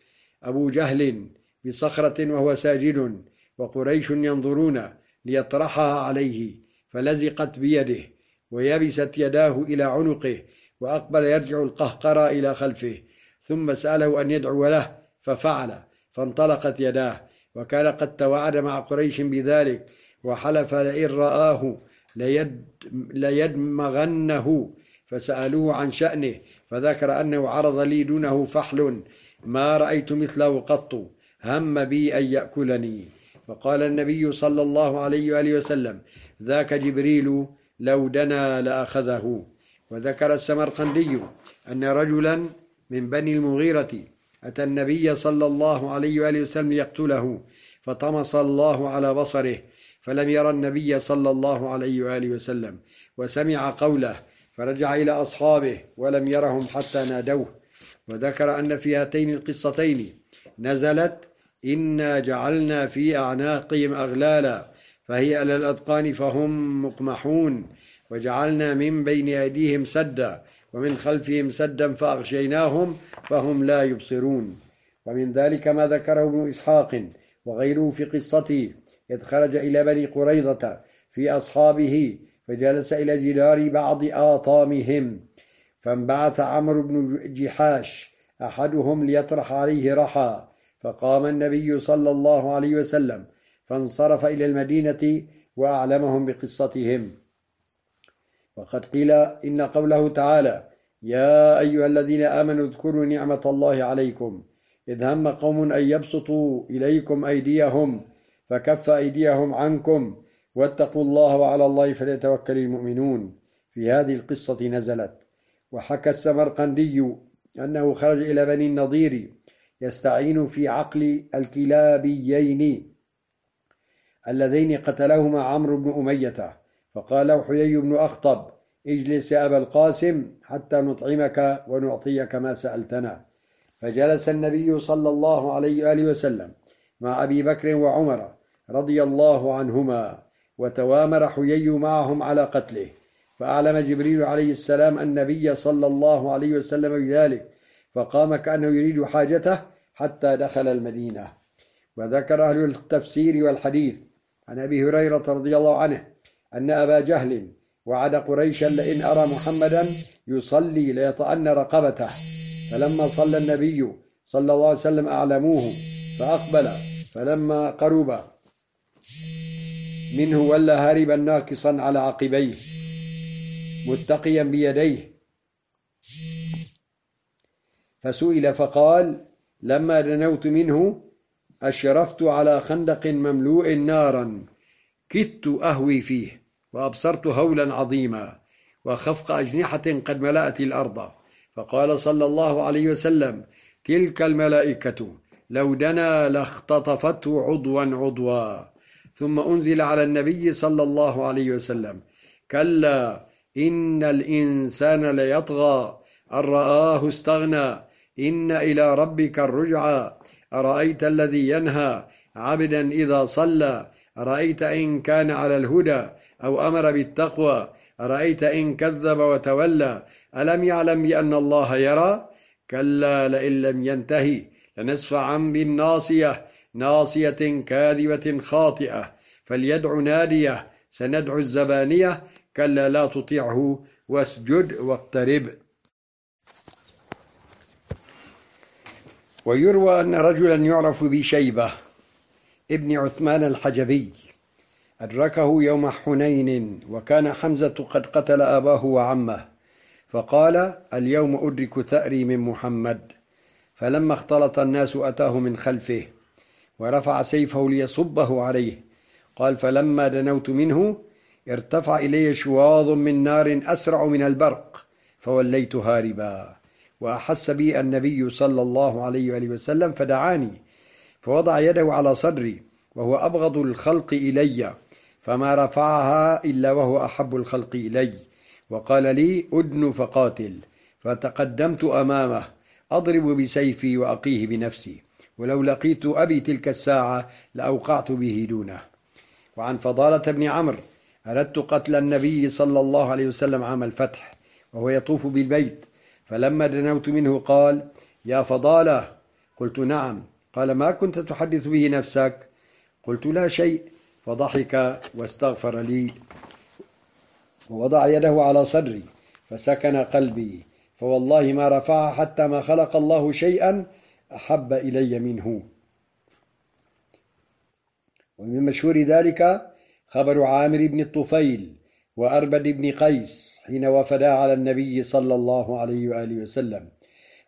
أبو جهل بصخرة وهو ساجد وقريش ينظرون ليطرحها عليه فلزقت بيده ويبست يداه إلى عنقه وأقبل يرجع القهقرى إلى خلفه ثم سأله أن يدعو له ففعل فانطلقت يداه. وكان قد توعد مع قريش بذلك وحلف لئن رآه ليد ليدمغنه فسألوه عن شأنه فذكر أنه عرض لي دونه فحل ما رأيت مثله قط هم بي أن يأكلني. فقال النبي صلى الله عليه وآله وسلم ذاك جبريل لو دنا لأخذه. وذكر السمرقندي أن رجلا من بني المغيرة أتى النبي صلى الله عليه وآله وسلم يقتله فطمس الله على بصره فلم يرى النبي صلى الله عليه وآله وسلم وسمع قوله فرجع إلى أصحابه ولم يرهم حتى نادوه وذكر أن في هاتين القصتين نزلت إنا جعلنا في أعناقهم أغلالا فهي على الأذقان فهم مقمحون وجعلنا من بين أيديهم سدا ومن خلفهم سدا فأغشيناهم فهم لا يبصرون. ومن ذلك ما ذكره ابن إسحاق وغيره في قصته إذ خرج إلى بني قريظة في أصحابه فجلس إلى جدار بعض آطامهم فانبعث عمرو بن جحاش أحدهم ليطرح عليه رحى فقام النبي صلى الله عليه وسلم فانصرف إلى المدينة وأعلمهم بقصتهم. وقد قيل إن قوله تعالى يا أيها الذين آمنوا اذكروا نعمة الله عليكم. إذ هم قوم أن يبسطوا إليكم أيديهم فكف أيديهم عنكم واتقوا الله وعلى الله فليتوكل المؤمنون. في هذه القصة نزلت. وحكى السمرقندي أنه خرج إلى بني النضير يستعين في عقل الكلابيين اللذين قتلهما عمرو بن أمية. فقال له حيي بن أخطب اجلس يا أبا القاسم حتى نطعمك ونعطيك ما سألتنا. فجلس النبي صلى الله عليه وآله وسلم مع أبي بكر وعمر رضي الله عنهما وتوامر حيي معهم على قتله. فأعلم جبريل عليه السلام النبي صلى الله عليه وسلم بذلك فقام كأنه يريد حاجته حتى دخل المدينة. وذكر أهل التفسير والحديث عن أبي هريرة رضي الله عنه أن أبا جهل وعد قريشا لئن أرى محمدا يصلي ليطأن رقبته. فلما صلى النبي صلى الله عليه وسلم أعلموه فأقبل فلما قرب منه ولا هاربا ناكصا على عقبيه متقيا بيديه. فسئل فقال لما دنوت منه أشرفت على خندق مملوء نارا. كدت أهوي فيه وأبصرت هولا عظيما وخفق أجنحة قد ملأت الأرض. فقال صلى الله عليه وسلم تلك الملائكة لو دنا لاختطفته عضوا عضوا. ثم أنزل على النبي صلى الله عليه وسلم كلا إن الإنسان ليطغى. أن رآه استغنى إن إلى ربك الرجعى. أرأيت الذي ينهى عبدا إذا صلى؟ أرأيت إن كان على الهدى أو أمر بالتقوى؟ أرأيت إن كذب وتولى؟ ألم يعلم بأن الله يرى؟ كلا لئن لم ينتهي لنسفعا بالناصية ناصية كاذبة خاطئة. فليدع نادية سندعو الزبانية. كلا لا تطيعه واسجد واقترب. ويروى أن رجلا يعرف بشيبة ابن عثمان الحجبي أدركه يوم حنين وكان حمزة قد قتل أباه وعمه فقال اليوم أدرك ثأري من محمد. فلما اختلط الناس أتاه من خلفه ورفع سيفه ليصبه عليه قال فلما دنوت منه ارتفع إلي شواظ من نار أسرع من البرق فوليت هاربا وأحس بي النبي صلى الله عليه وآله وسلم فدعاني فوضع يده على صدري وهو أبغض الخلق إلي فما رفعها إلا وهو أحب الخلق إلي. وقال لي أدن فقاتل. فتقدمت أمامه أضرب بسيفي وأقيه بنفسي. ولو لقيت أبي تلك الساعة لأوقعت به دونه. وعن فضالة بن عمرو أردت قتل النبي صلى الله عليه وسلم عام الفتح وهو يطوف بالبيت. فلما دنوت منه قال يا فضالة! قلت نعم. قال ما كنت تحدث به نفسك؟ قلت لا شيء فضحك واستغفر لي. ووضع يده على صدري فسكن قلبي. فوالله ما رفعها حتى ما خلق الله شيئا أحب إلي منه. ومن مشهور ذلك خبر عامر بن الطفيل وأربد بن قيس حين وفدا على النبي صلى الله عليه وآله وسلم.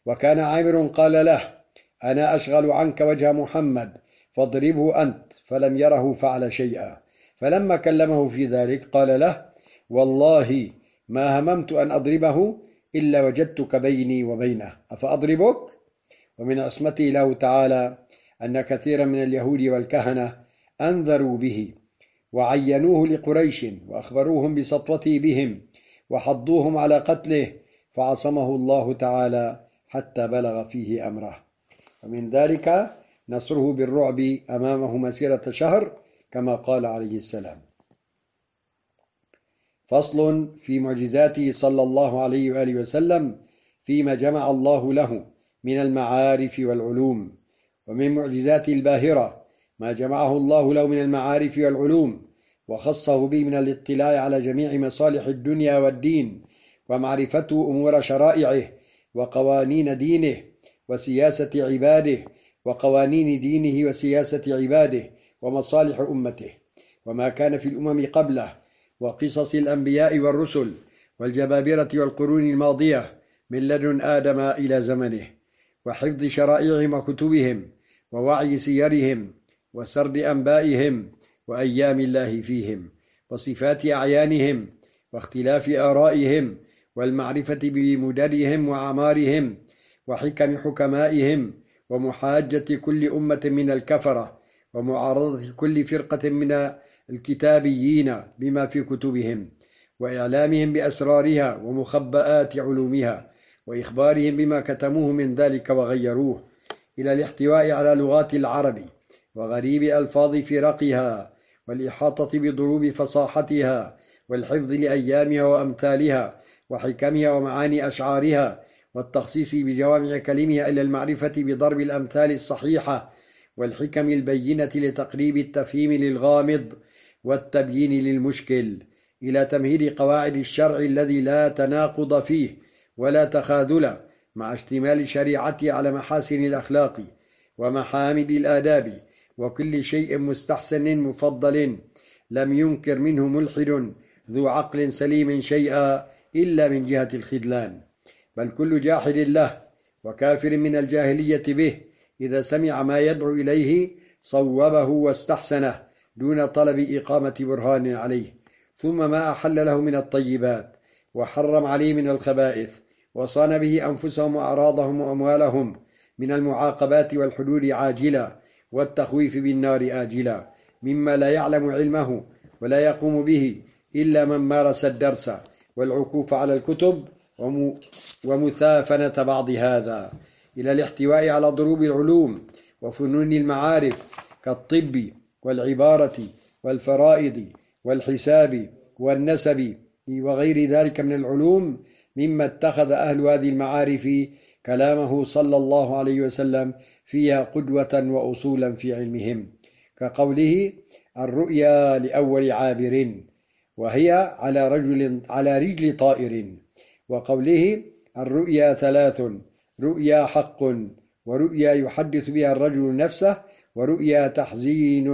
وكان عامر قال له أنا أشغل عنك وجه محمد فاضربه أنت فلم يره فعل شيئا. فلما كلمه في ذلك قال له والله ما هممت أن أضربه إلا وجدتك بيني وبينه. أفأضربك؟ ومن عصمته له تعالى أن كثيرا من اليهود والكهنة أنذروا به وعينوه لقريش وأخبروهم بسطوته بهم وحضوهم على قتله فعصمه الله تعالى حتى بلغ فيه أمره. ومن ذلك نصره بالرعب أمامه مسيرة شهر كما قال عليه السلام. فصل في معجزاته صلى الله عليه وآله وسلم فيما جمع الله له من المعارف والعلوم. ومن معجزاته الباهرة ما جمعه الله له من المعارف والعلوم وخصه به من الاطلاع على جميع مصالح الدنيا والدين ومعرفته أمور شرائعه وقوانين دينه وسياسة عباده وقوانين دينه وسياسة عباده ومصالح أمته. وما كان في الأمم قبله وقصص الأنبياء والرسل والجبابرة والقرون الماضية من لدن آدم إلى زمنه وحفظ شرائعهم وكتبهم ووعي سيرهم وسرد أنبائهم وأيام الله فيهم وصفات أعيانهم واختلاف آرائهم والمعرفة بمدرهم وأعمارهم وحكم حكمائهم ومحاجة كل أمة من الكفرة ومعارضة كل فرقة من الكتابيين بما في كتبهم وإعلامهم بأسرارها ومخبآت علومها وإخبارهم بما كتموه من ذلك وغيروه إلى الاحتواء على لغات العرب وغريب ألفاظ فرقها والإحاطة بضروب فصاحتها والحفظ لأيامها وأمثالها وحكمها ومعاني أشعارها والتخصيص بجوامع كلمها إلى المعرفة بضرب الأمثال الصحيحة والحكم البينة لتقريب التفهيم للغامض والتبيين للمشكل إلى تمهيد قواعد الشرع الذي لا تناقض فيه ولا تخاذل مع اشتمال شريعته على محاسن الأخلاق ومحامد الآداب وكل شيء مستحسن مفضل لم ينكر منه ملحد ذو عقل سليم شيئا إلا من جهة الخذلان. بل كل جاحد له وكافر من الجاهلية به إذا سمع ما يدعو إليه صوبه واستحسنه دون طلب إقامة برهان عليه. ثم ما أحل له من الطيبات وحرم عليه من الخبائث وصان به أنفسهم وأعراضهم وأموالهم من المعاقبات والحدود عاجلا والتخويف بالنار آجلا مما لا يعلم علمه ولا يقوم به إلا من مارس الدرس والعكوف على الكتب ومثافنة بعض هذا إلى الاحتواء على ضروب العلوم وفنون المعارف كالطب والعبارة والفرائض والحساب والنسب وغير ذلك من العلوم مما اتخذ أهل هذه المعارف كلامه صلى الله عليه وسلم فيها قدوة وأصولا في علمهم كقوله الرؤيا لأول عابر وهي على رجل على رجل طائر. وقوله الرؤيا ثلاث رؤيا حق ورؤيا يحدث بها الرجل نفسه ورؤيا تحزين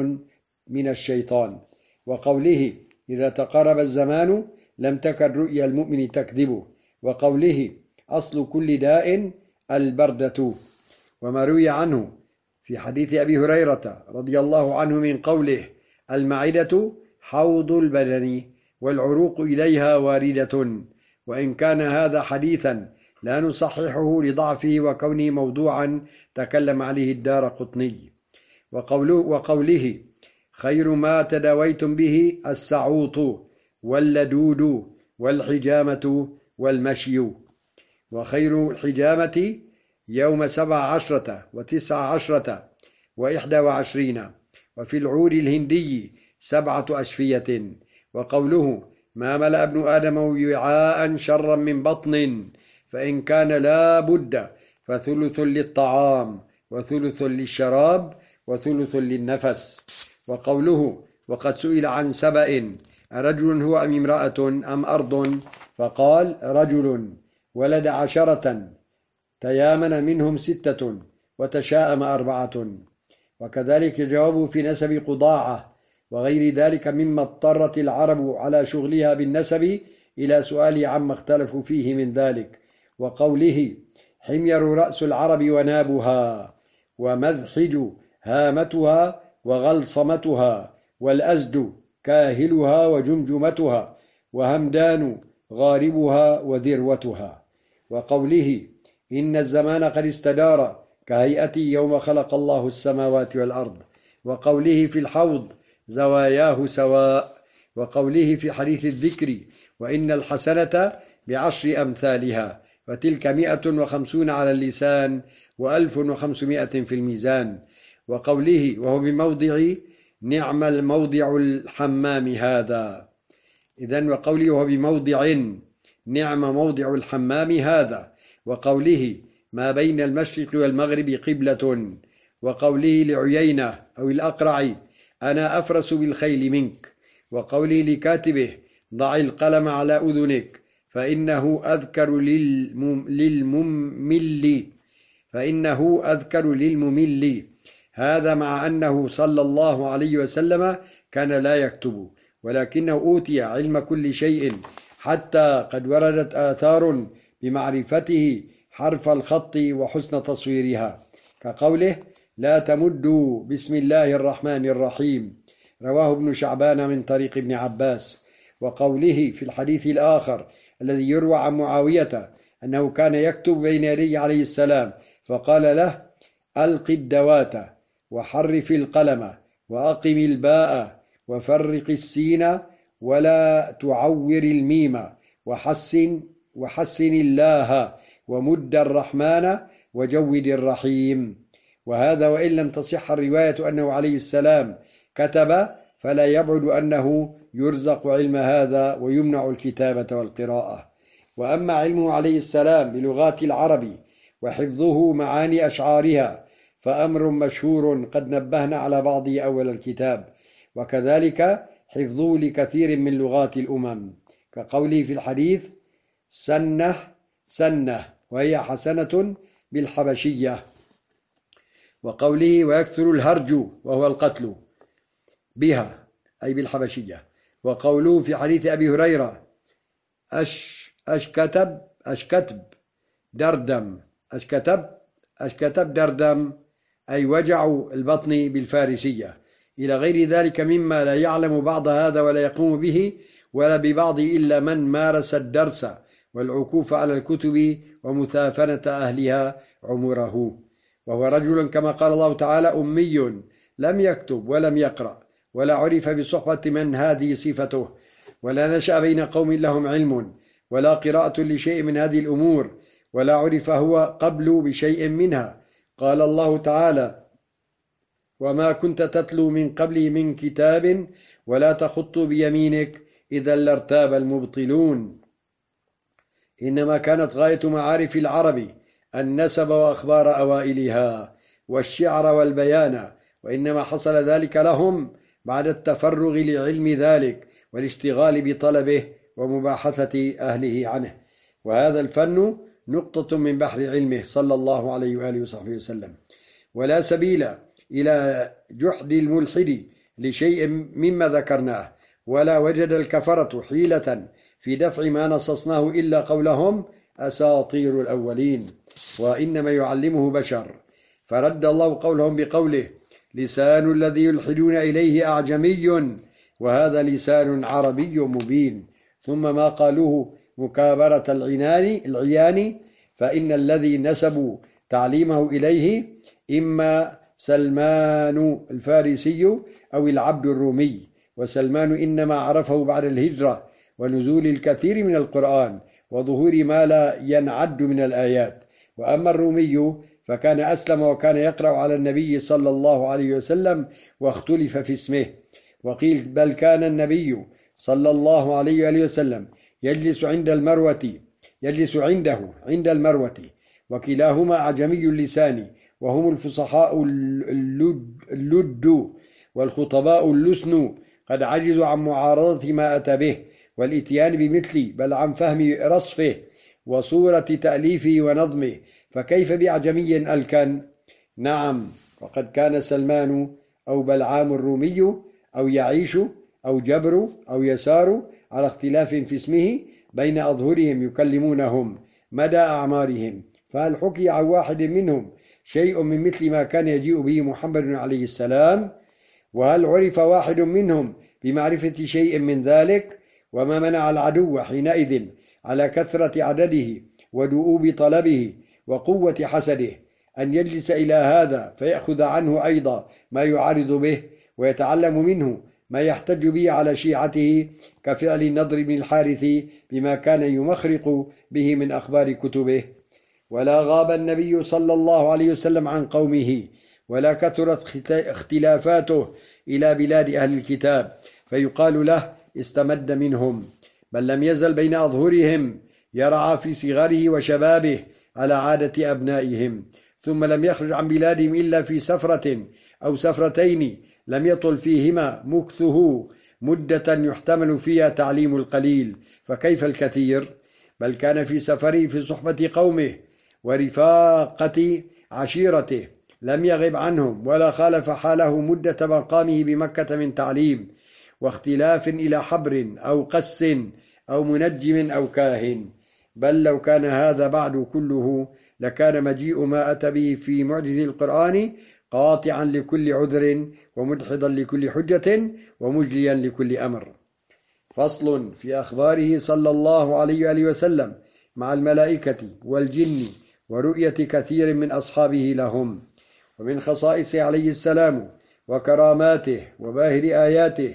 من الشيطان. وقوله إذا تقرب الزمان لم تكن رؤيا المؤمن تكذبه وقوله أصل كل داء البردة. وما روي عنه في حديث أبي هريرة رضي الله عنه من قوله المعدة حوض البدن والعروق إليها واردة. وإن كان هذا حديثا لا نصححه لضعفه وكونه موضوعا تكلم عليه الدار قطني. وقوله, وقوله خير ما تداويتم به السعوط واللدود والحجامة والمشي. وخير الحجامة يوم سبع عشرة وتسع عشرة وإحدى وعشرين. وفي العود الهندي سبعة أشفية. وقوله ما ملأ ابن آدم وعاء شرا من بطن فإن كان لا بد فثلث للطعام وثلث للشراب وثلث للنفس. وقوله وقد سئل عن سبأ أرجل هو أم امرأة أم أرض؟ فقال رجل ولد عشرة تيامن منهم ستة وتشاءم أربعة. وكذلك جوابه في نسب قضاعة وغير ذلك مما اضطرت العرب على شغلها بالنسب إلى سؤاله عما اختلفوا فيه من ذلك وقوله حمير رأس العرب ونابها ومذحج هامتها وغلصمتها والأزد كاهلها وجمجمتها وهمدان غاربها وذروتها وقوله إن الزمان قد استدار كهيئته يوم خلق الله السماوات والأرض وقوله في الحوض زواياه سواء وقوله في حديث الذكر وإن الحسنة بعشر أمثالها وتلك مئة وخمسون على اللسان وألف وخمسمائة في الميزان. وقوله وهو بموضع نعم الموضع الحمام هذا. إذا وقوله وهو بموضع نعم موضع الحمام هذا. وقوله ما بين المشرق والمغرب قبلة. وقوله لعيينة أو الأقرع أنا أفرس بالخيل منك وقولي لكاتبه ضع القلم على أذنك فإنه أذكر للممل فإنه أذكر للممل. هذا مع أنه صلى الله عليه وسلم كان لا يكتب ولكنه أوتي علم كل شيء حتى قد وردت آثار بمعرفته حرف الخط وحسن تصويرها. كقوله لا تمدوا بسم الله الرحمن الرحيم. رواه ابن شعبان من طريق ابن عباس. وقوله في الحديث الآخر الذي يروى عن معاوية أنه كان يكتب بين يدي عليه السلام فقال له ألق الدوات وحرف القلم وأقم الباء وفرق السين ولا تعور الميم وحسن وحسن الله ومد الرحمن وجود الرحيم. وهذا وإن لم تصح الرواية أنه عليه السلام كتب فلا يبعد أنه يرزق علم هذا ويمنع الكتابة والقراءة. وأما علمه عليه السلام بلغات العرب وحفظه معاني أشعارها فأمر مشهور قد نبهنا على بعضه أول الكتاب. وكذلك حفظه لكثير من لغات الأمم. كقوله في الحديث سنة سنة وهي حسنة بالحبشية. وقوله ويكثر الهرج وهو القتل بها أي بالحبشية. وقوله في حديث أبي هريرة أش أشكتب أشكتب دردم أشكتب أشكتب دردم أي وجع البطن بالفارسية. إلى غير ذلك مما لا يعلم بعض هذا ولا يقوم به ولا ببعض إلا من مارس الدرس والعكوف على الكتب ومثافنة أهلها عمره. وهو رجل كما قال الله تعالى أمي لم يكتب ولم يقرأ ولا عرف بصحبة من هذه صفته ولا نشأ بين قوم لهم علم ولا قراءة لشيء من هذه الأمور ولا عرف هو قبل بشيء منها. قال الله تعالى وما كنت تتلو من قبله من كتاب ولا تخط بيمينك إذا لارتاب المبطلون. إنما كانت غاية معارف العرب النسب وأخبار أوائلها والشعر والبيان وإنما حصل ذلك لهم بعد التفرغ لعلم ذلك والاشتغال بطلبه ومباحثة أهله عنه. وهذا الفن نقطة من بحر علمه صلى الله عليه وآله وصحبه وسلم. ولا سبيل إلى جحد الملحد لشيء مما ذكرناه ولا وجد الكفرة حيلة في دفع ما نصصناه إلا قولهم أساطير الأولين وإنما يعلمه بشر. فرد الله قولهم بقوله لسان الذي يلحدون إليه أعجمي وهذا لسان عربي مبين. ثم ما قالوه مكابرة العنان العيان فإن الذي نسبوا تعليمه إليه إما سلمان الفارسي أو العبد الرومي. وسلمان إنما عرفه بعد الهجرة ونزول الكثير من القرآن. وظهور ما لا ينعد من الآيات. وأما الرومي فكان أسلم وكان يقرأ على النبي صلى الله عليه وسلم واختلف في اسمه. وقيل بل كان النبي صلى الله عليه وسلم يجلس عند المروة يجلس عنده عند المروة. وكلاهما أعجمي اللسان وهم الفصحاء اللد والخطباء اللسن. قد عجزوا عن معارضة ما أتى به. والإتيان بمثله بل عن فهم رصفه وصورة تأليفه ونظمه. فكيف بأعجمي ألكن؟ نعم وقد كان سلمان أو بلعام الرومي أو يعيش أو جبر أو يسار على اختلاف في اسمه بين أظهرهم يكلمونهم مدى أعمارهم. فهل حكي عن واحد منهم شيء من مثل ما كان يجيء به محمد عليه السلام؟ وهل عرف واحد منهم بمعرفة شيء من ذلك؟ وما منع العدو حينئذ على كثرة عدده ودؤوب طلبه وقوة حسده أن يجلس إلى هذا فيأخذ عنه أيضا ما يعارض به ويتعلم منه ما يحتج به على شيعته كفعل النضر بن الحارث بما كان يمخرق به من أخبار كتبه. ولا غاب النبي صلى الله عليه وسلم عن قومه ولا كثرت اختلافاته إلى بلاد أهل الكتاب. فيقال له استمد منهم بل لم يزل بين أظهرهم يرعى في صغره وشبابه على عادة أبنائهم. ثم لم يخرج عن بلادهم إلا في سفرة أو سفرتين لم يطل فيهما مكثه مدة يحتمل فيها تعليم القليل. فكيف الكثير؟ بل كان في سفره في صحبة قومه ورفاقة عشيرته لم يغب عنهم ولا خالف حاله مدة مقامه بمكة من تعليم. واختلاف إلى حبر أو قس أو منجم أو كاهن. بل لو كان هذا بعد كله لكان مجيء ما أتى به في معجز القرآن قاطعا لكل عذر ومدحضا لكل حجة ومجليا لكل أمر. فصل في أخباره صلى الله عليه وآله وسلم مع الملائكة والجن ورؤية كثير من أصحابه لهم. ومن خصائصه عليه السلام وكراماته وباهر آياته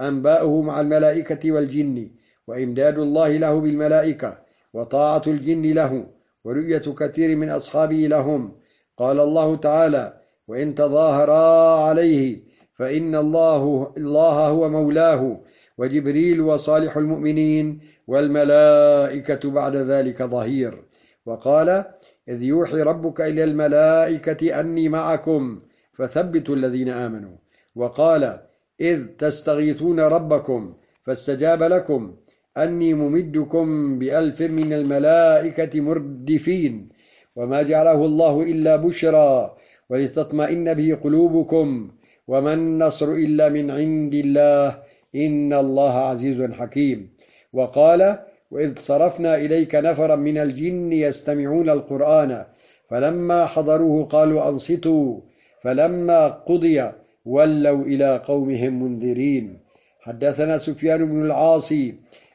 أنباؤه مع الملائكة والجن وإمداد الله له بالملائكة وطاعة الجن له ورؤية كثير من أصحابه لهم. قال الله تعالى وإن تظاهرا عليه فإن الله, الله هو مولاه وجبريل وصالح المؤمنين والملائكة بعد ذلك ظهير. وقال إذ يوحي ربك إلى الملائكة أني معكم فثبتوا الذين آمنوا. وقال إذ تستغيثون ربكم فاستجاب لكم. أني ممدكم بألف من الملائكة مردفين. وما جعله الله إلا بشرى ولتطمئن به قلوبكم. وما النصر إلا من عند الله. إن الله عزيز حكيم. وقال وإذ صرفنا إليك نفرا من الجن يستمعون القرآن فلما حضروه قالوا أنصتوا. فلما قضي ولوا إلى قومهم منذرين. حدثنا سفيان بن العاصي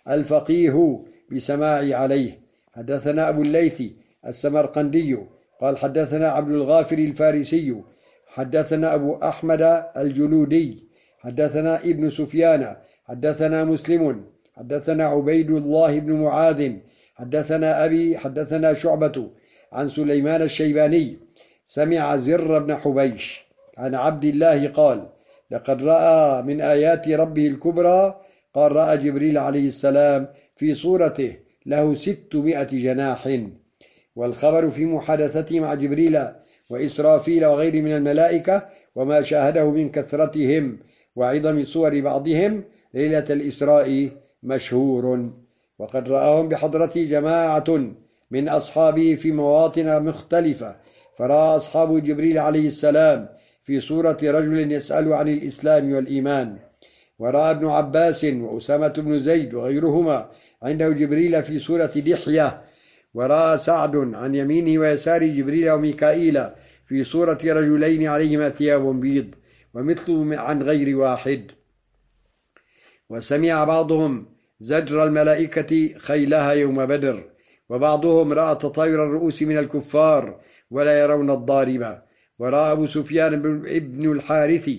الفقيه بسماع عليه. حدثنا أبو الليث السمرقندي قال حدثنا عبد الغافر الفارسي. حدثنا أبو أحمد الجلودي. حدثنا ابن سفيان. حدثنا مسلم. حدثنا عبيد الله بن معاذ. حدثنا أبي حدثنا شعبة عن سليمان الشيباني. سمع زر بن حبيش. عن عبد الله قال لقد رأى من آيات ربه الكبرى. قال رأى جبريل عليه السلام في صورته له ستمائة جناح. والخبر في محادثته مع جبريل وإسرافيل وغير من الملائكة وما شاهده من كثرتهم وعظم صور بعضهم ليلة الإسراء مشهور. وقد رآهم بحضرة جماعة من أصحابه في مواطن مختلفة فرأى أصحاب جبريل عليه السلام في صورة رجل يسأل عن الإسلام والإيمان ورأى ابن عباس وأسامة بن زيد وغيرهما عنده جبريل في سورة دحية ورأى سعد عن يمينه ويسار جبريل وميكائيل في صورة رجلين عليهما ثياب بيض ومثله عن غير واحد. وسمع بعضهم زجر الملائكة خيلها يوم بدر وبعضهم رأى تطاير الرؤوس من الكفار ولا يرون الضارب. ورأى أبو سفيان ابن الحارث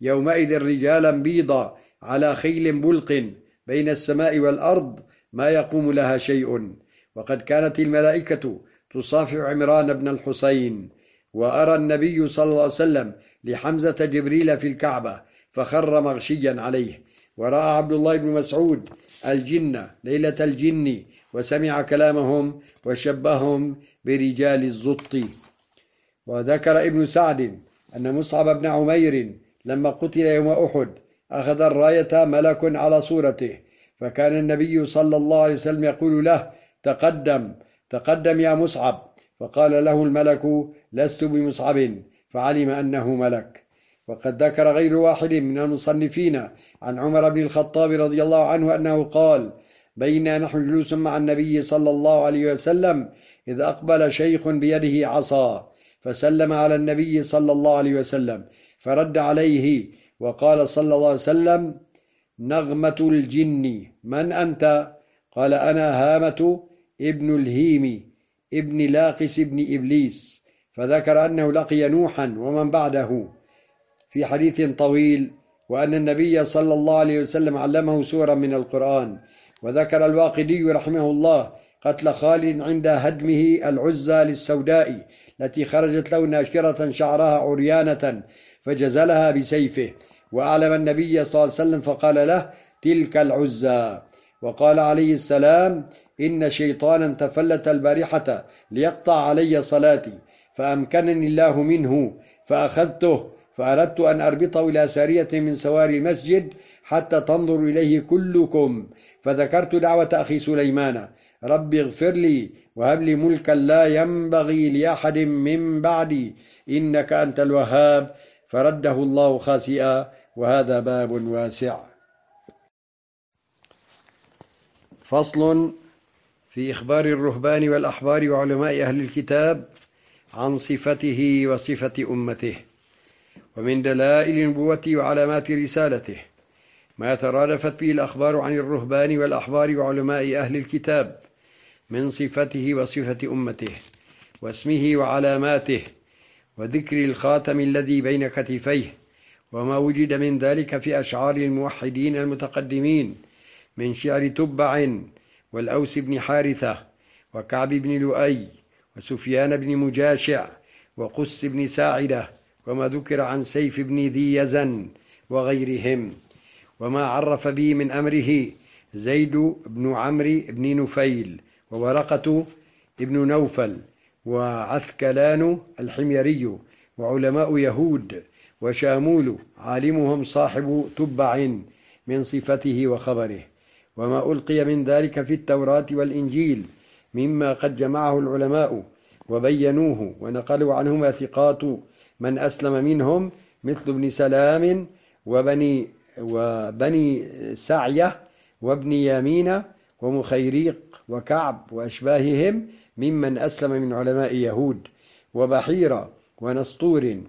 يومئذ رجالا بيضا على خيل بلق بين السماء والأرض ما يقوم لها شيء. وقد كانت الملائكة تصافع عمران بن الحسين وأرى النبي صلى الله عليه وسلم لحمزة جبريل في الكعبة فخر مغشيا عليه. ورأى عبد الله بن مسعود الجن ليلة الجن وسمع كلامهم وشبههم برجال الزط. وذكر ابن سعد أن مصعب بن عمير لما قتل يوم أحد أخذ الراية ملك على صورته فكان النبي صلى الله عليه وسلم يقول له تقدم تقدم يا مصعب. فقال له الملك لست بمصعب. فعلم أنه ملك. وقد ذكر غير واحد من المصنفين عن عمر بن الخطاب رضي الله عنه أنه قال بينا نحن جلوس مع النبي صلى الله عليه وسلم إذ أقبل شيخ بيده عصا. فسلم على النبي صلى الله عليه وسلم فرد عليه وقال صلى الله عليه وسلم نغمة الجن من أنت؟ قال أنا هامة ابن الهيم ابن لاقس ابن إبليس فذكر أنه لقي نوحا ومن بعده في حديث طويل وأن النبي صلى الله عليه وسلم علمه سورة من القرآن وذكر الواقدي رحمه الله قتل خالد عند هدمه العزى للسوداء التي خرجت له ناشرة شعرها عريانة فجزلها بسيفه. وأعلم النبي صلى الله عليه وسلم فقال له تلك العزى وقال عليه السلام إن شيطانا تفلت البارحة ليقطع علي صلاتي فأمكنني الله منه فأخذته فأردت أن أربطه إلى سارية من سواري المسجد حتى تنظر إليه كلكم. فذكرت دعوة أخي سليمان رب اغفر لي وهب لي ملكا لا ينبغي لأحد من بعدي. إنك أنت الوهاب. فرده الله خاسئا. وهذا باب واسع. فصل في إخبار الرهبان والأحبار وعلماء أهل الكتاب عن صفته وصفة أمته. ومن دلائل نبوته وعلامات رسالته ما ترادفت به الأخبار عن الرهبان والأحبار وعلماء أهل الكتاب. من صفته وصفة أمته واسمه وعلاماته وذكر الخاتم الذي بين كتفيه وما وجد من ذلك في أشعار الموحدين المتقدمين من شعر تبع والأوس بن حارثة وكعب بن لؤي وسفيان بن مجاشع وقس بن ساعدة وما ذكر عن سيف بن ذي يزن وغيرهم وما عرف به من أمره زيد بن عمرو بن نفيل. وورقة ابن نوفل وعثكلان الحميري وعلماء يهود وشامول عالمهم صاحب تبع من صفته وخبره. وما ألقي من ذلك في التوراة والإنجيل مما قد جمعه العلماء وبينوه ونقلوا عنهما ثقات من أسلم منهم مثل ابن سلام وبني وبني سعية وابن يمين ومخيريق وكعب وأشباههم ممن أسلم من علماء يهود وبحيرة ونسطور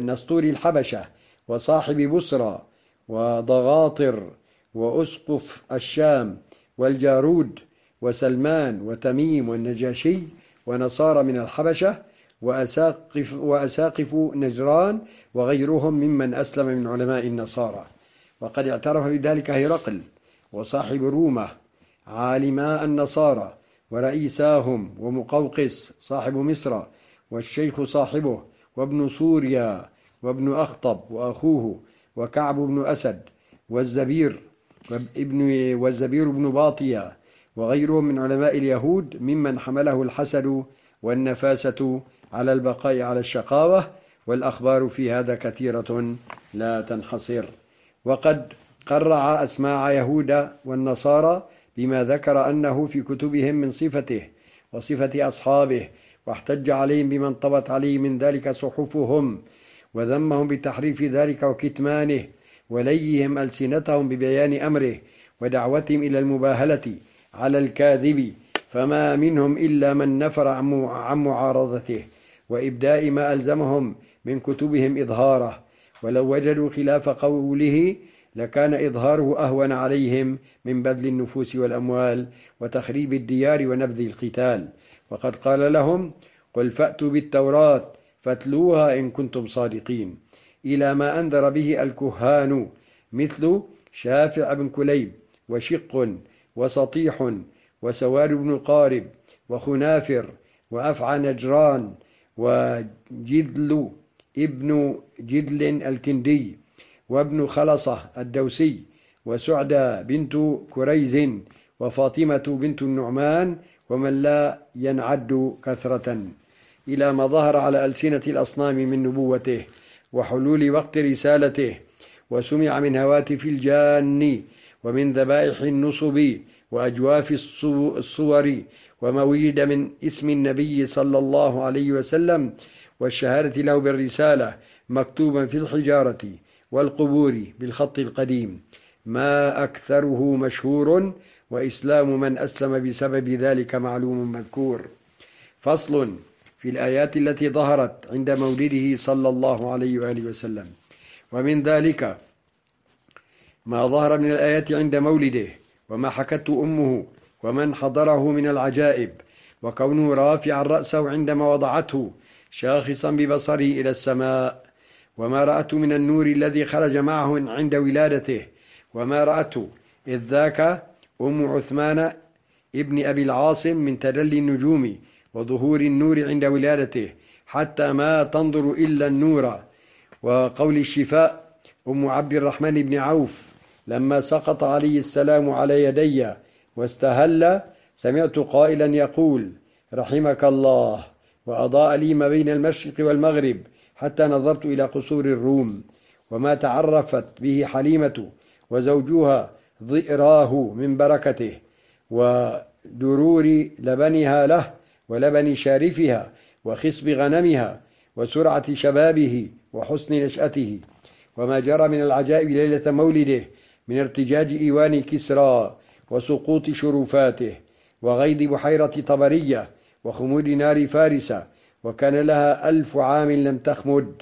نسطور الحبشة وصاحب بصرى وضغاطر وأسقف الشام والجارود وسلمان وتميم والنجاشي ونصارى من الحبشة وأساقف, وأساقف نجران وغيرهم ممن أسلم من علماء النصارى. وقد اعترف بذلك هرقل وصاحب رومة عالما النصارى ورئيساهم ومقوقس صاحب مصر والشيخ صاحبه وابن سوريا وابن أخطب وأخوه وكعب بن أسد والزبير وابن والزبير بن باطية وغيرهم من علماء اليهود ممن حمله الحسد والنفاسة على البقاء على الشقاوة والأخبار في هذا كثيرة لا تنحصر. وقد قرع أسماع يهود والنصارى بما ذكر أنه في كتبهم من صفته وصفة أصحابه واحتج عليهم بما انطبت عليه من ذلك صحفهم وذمهم بتحريف ذلك وكتمانه وليهم ألسنتهم ببيان أمره ودعوتهم إلى المباهلة على الكاذب فما منهم إلا من نفر عن معارضته وإبداء ما ألزمهم من كتبهم إظهاره ولو وجدوا خلاف قوله لكان إظهاره أهون عليهم من بذل النفوس والأموال وتخريب الديار ونبذ القتال. وقد قال لهم قل فأتوا بالتوراة فاتلوها إن كنتم صادقين. إلى ما أنذر به الكهان مثل شافع بن كليب وشق وسطيح وسوار بن قارب وخنافر وأفعى نجران وجدل ابن جدل الكندي وابن خلصة الدوسي وسعدة بنت كريز وفاطمة بنت النعمان ومن لا ينعد كثرة. إلى ما ظهر على ألسنة الأصنام من نبوته وحلول وقت رسالته وسمع من هواتف الجان ومن ذبائح النصب وأجواف الصور وما وجد من اسم النبي صلى الله عليه وسلم والشهادة له بالرسالة مكتوبا في الحجارة. والقبور بالخط القديم. ما أكثره مشهور وإسلام من أسلم بسبب ذلك معلوم مذكور. فصل في الآيات التي ظهرت عند مولده صلى الله عليه وآله وسلم. ومن ذلك ما ظهر من الآيات عند مولده وما حكته أمه ومن حضره من العجائب. وكونه رافعا رأسه عندما وضعته شاخصا ببصره إلى السماء. وما رأته من النور الذي خرج معه عند ولادته. وما رأته إذ ذاك أم عثمان ابن أبي العاصم من تدلي النجوم وظهور النور عند ولادته حتى ما تنظر إلا النور. وقول الشفاء أم عبد الرحمن بن عوف لما سقط عليه السلام على يدي واستهل سمعت قائلا يقول رحمك الله وأضاء لي ما بين المشرق والمغرب. حتى نظرت إلى قصور الروم وما تعرفت به حليمة وزوجها ضئراه من بركته ودرور لبنها له ولبن شارفها وخصب غنمها وسرعة شبابه وحسن نشأته. وما جرى من العجائب ليلة مولده من ارتجاج إيوان كسرى وسقوط شرفاته وغيض بحيرة طبرية وخمود نار فارس وكان لها ألف عام لم تخمد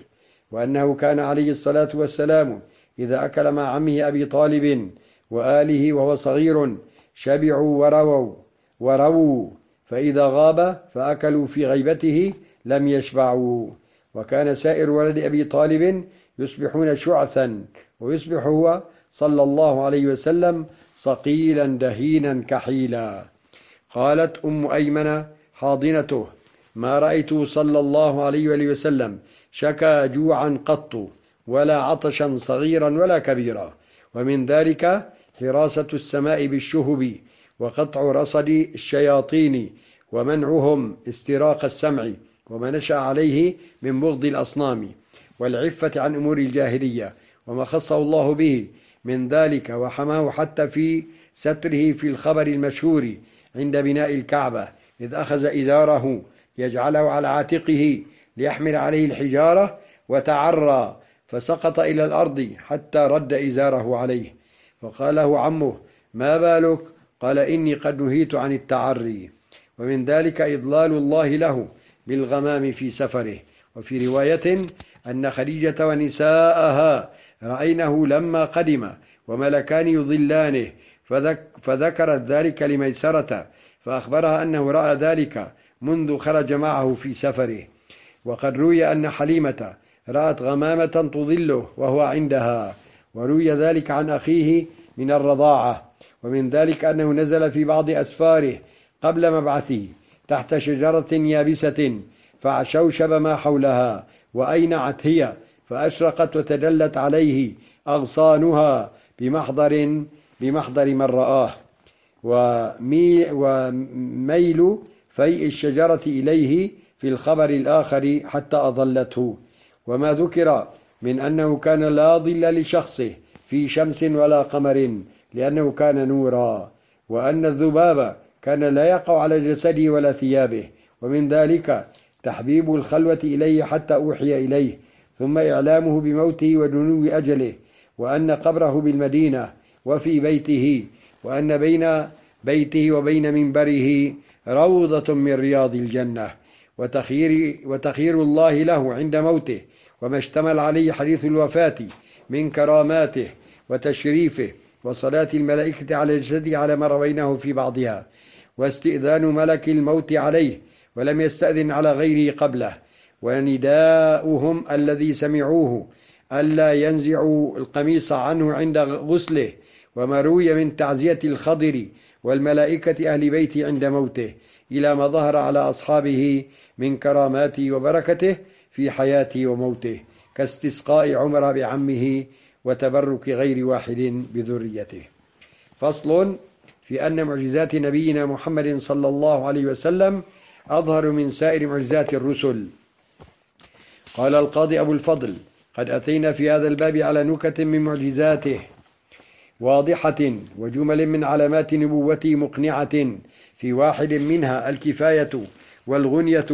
وأنه كان عليه الصلاة والسلام إذا أكل مع عمه أبي طالب وآله وهو صغير شبعوا ورووا ورووا فإذا غاب فأكلوا في غيبته لم يشبعوا. وكان سائر ولد أبي طالب يصبحون شعثا ويصبح هو صلى الله عليه وسلم صقيلا دهينا كحيلا. قالت أم أيمن حاضنته ما رأيت صلى الله عليه وسلم شكى جوعا قط ولا عطشا صغيرا ولا كبيرا. ومن ذلك حراسة السماء بالشهب وقطع رصد الشياطين ومنعهم استراق السمع وما نشأ عليه من بغض الأصنام والعفة عن أمور الجاهلية وما خصه الله به من ذلك وحماه حتى في ستره في الخبر المشهور عند بناء الكعبة إذ أخذ إزاره يجعله على عاتقه ليحمل عليه الحجارة وتعرى فسقط إلى الأرض حتى رد إزاره عليه. فقال له عمه ما بالك؟ قال إني قد نهيت عن التعري. ومن ذلك إضلال الله له بالغمام في سفره. وفي رواية أن خديجة ونساءها رأينه لما قدم وملكان يضلانه فذك فذكرت ذلك لميسرة فأخبرها أنه رأى ذلك منذ خرج معه في سفره. وقد روي أن حليمة رأت غمامة تظله وهو عندها وروي ذلك عن أخيه من الرضاعة ومن ذلك أنه نزل في بعض أسفاره قبل مبعثه تحت شجرة يابسة فعشوشب ما حولها وأينعت هي فأشرقت وتدلت عليه أغصانها بمحضر بمحضر من رآه. وميل فيء الشجرة إليه في الخبر الآخر حتى أضلته. وما ذكر من أنه كان لا ظل لشخصه في شمس ولا قمر لأنه كان نورا. وأن الذباب كان لا يقع على جسده ولا ثيابه. ومن ذلك تحبيب الخلوة إليه حتى أوحي إليه. ثم إعلامه بموته ودنو أجله. وأن قبره بالمدينة وفي بيته. وأن بين بيته وبين منبره روضة من رياض الجنة وتخيير, وتخيير الله له عند موته وما اشتمل عليه حديث الوفاة من كراماته وتشريفه وصلاة الملائكة على جسده على ما رويناه في بعضها واستئذان ملك الموت عليه ولم يستأذن على غيره قبله ونداؤهم الذي سمعوه ألا ينزعوا القميص عنه عند غسله وما روي من تعزية الخضر والملائكة أهل بيته عند موته إلى ما ظهر على أصحابه من كراماته وبركته في حياته وموته كاستسقاء عمر بعمه وتبرك غير واحد بذريته. فصل في أن معجزات نبينا محمد صلى الله عليه وسلم أظهر من سائر معجزات الرسل. قال القاضي أبو الفضل قد أتينا في هذا الباب على نكت من معجزاته واضحة وجمل من علامات نبوته مقنعة في واحد منها الكفاية والغنية.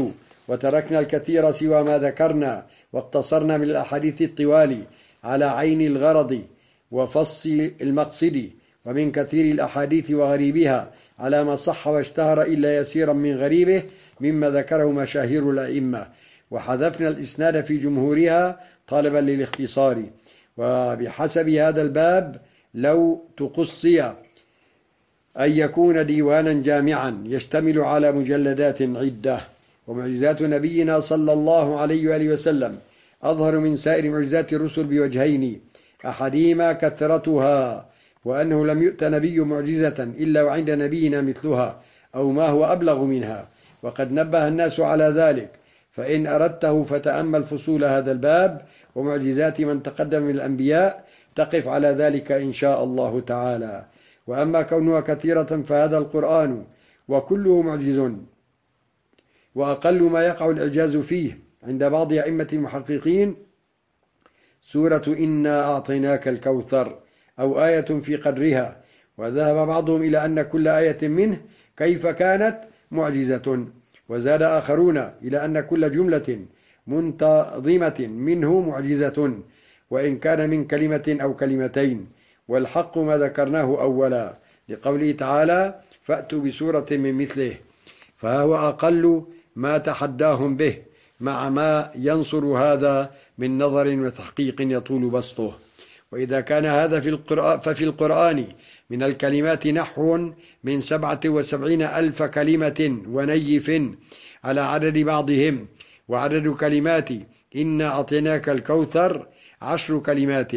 وتركنا الكثير سوى ما ذكرنا واقتصرنا من الأحاديث الطوال على عين الغرض وفص المقصد. ومن كثير الأحاديث وغريبها على ما صح واشتهر إلا يسيرا من غريبه مما ذكره مشاهير الأئمة. وحذفنا الإسناد في جمهورها طالبا للاختصار. وبحسب هذا الباب لو تقصي أن يكون ديوانا جامعا يشتمل على مجلدات عدة ومعجزات نبينا صلى الله عليه وآله وسلم أظهر من سائر معجزات الرسل بوجهين أحدهما كثرتها وأنه لم يؤت نبي معجزة إلا وعند نبينا مثلها أو ما هو أبلغ منها وقد نبه الناس على ذلك فإن أردته فتأمل فصول هذا الباب ومعجزات من تقدم من الأنبياء تقف على ذلك إن شاء الله تعالى. وأما كونها كثيرة فهذا القرآن وكله معجز. وأقل ما يقع الإعجاز فيه عند بعض أئمة المحققين سورة إنا أعطيناك الكوثر أو آية في قدرها. وذهب بعضهم إلى أن كل آية منه كيف كانت معجزة. وزاد آخرون إلى أن كل جملة منتظمة منه معجزة. وإن كان من كلمة أو كلمتين والحق ما ذكرناه أولا. لقوله تعالى فأتوا بسورة من مثله فهو أقل ما تحداهم به مع ما ينصر هذا من نظر وتحقيق يطول بسطه. وإذا كان هذا في القرآن ففي القرآن من الكلمات نحو من سبعة وسبعين ألف كلمة ونيف على عدد بعضهم وعدد كلمات إنا أعطيناك الكوثر عشر كلمات.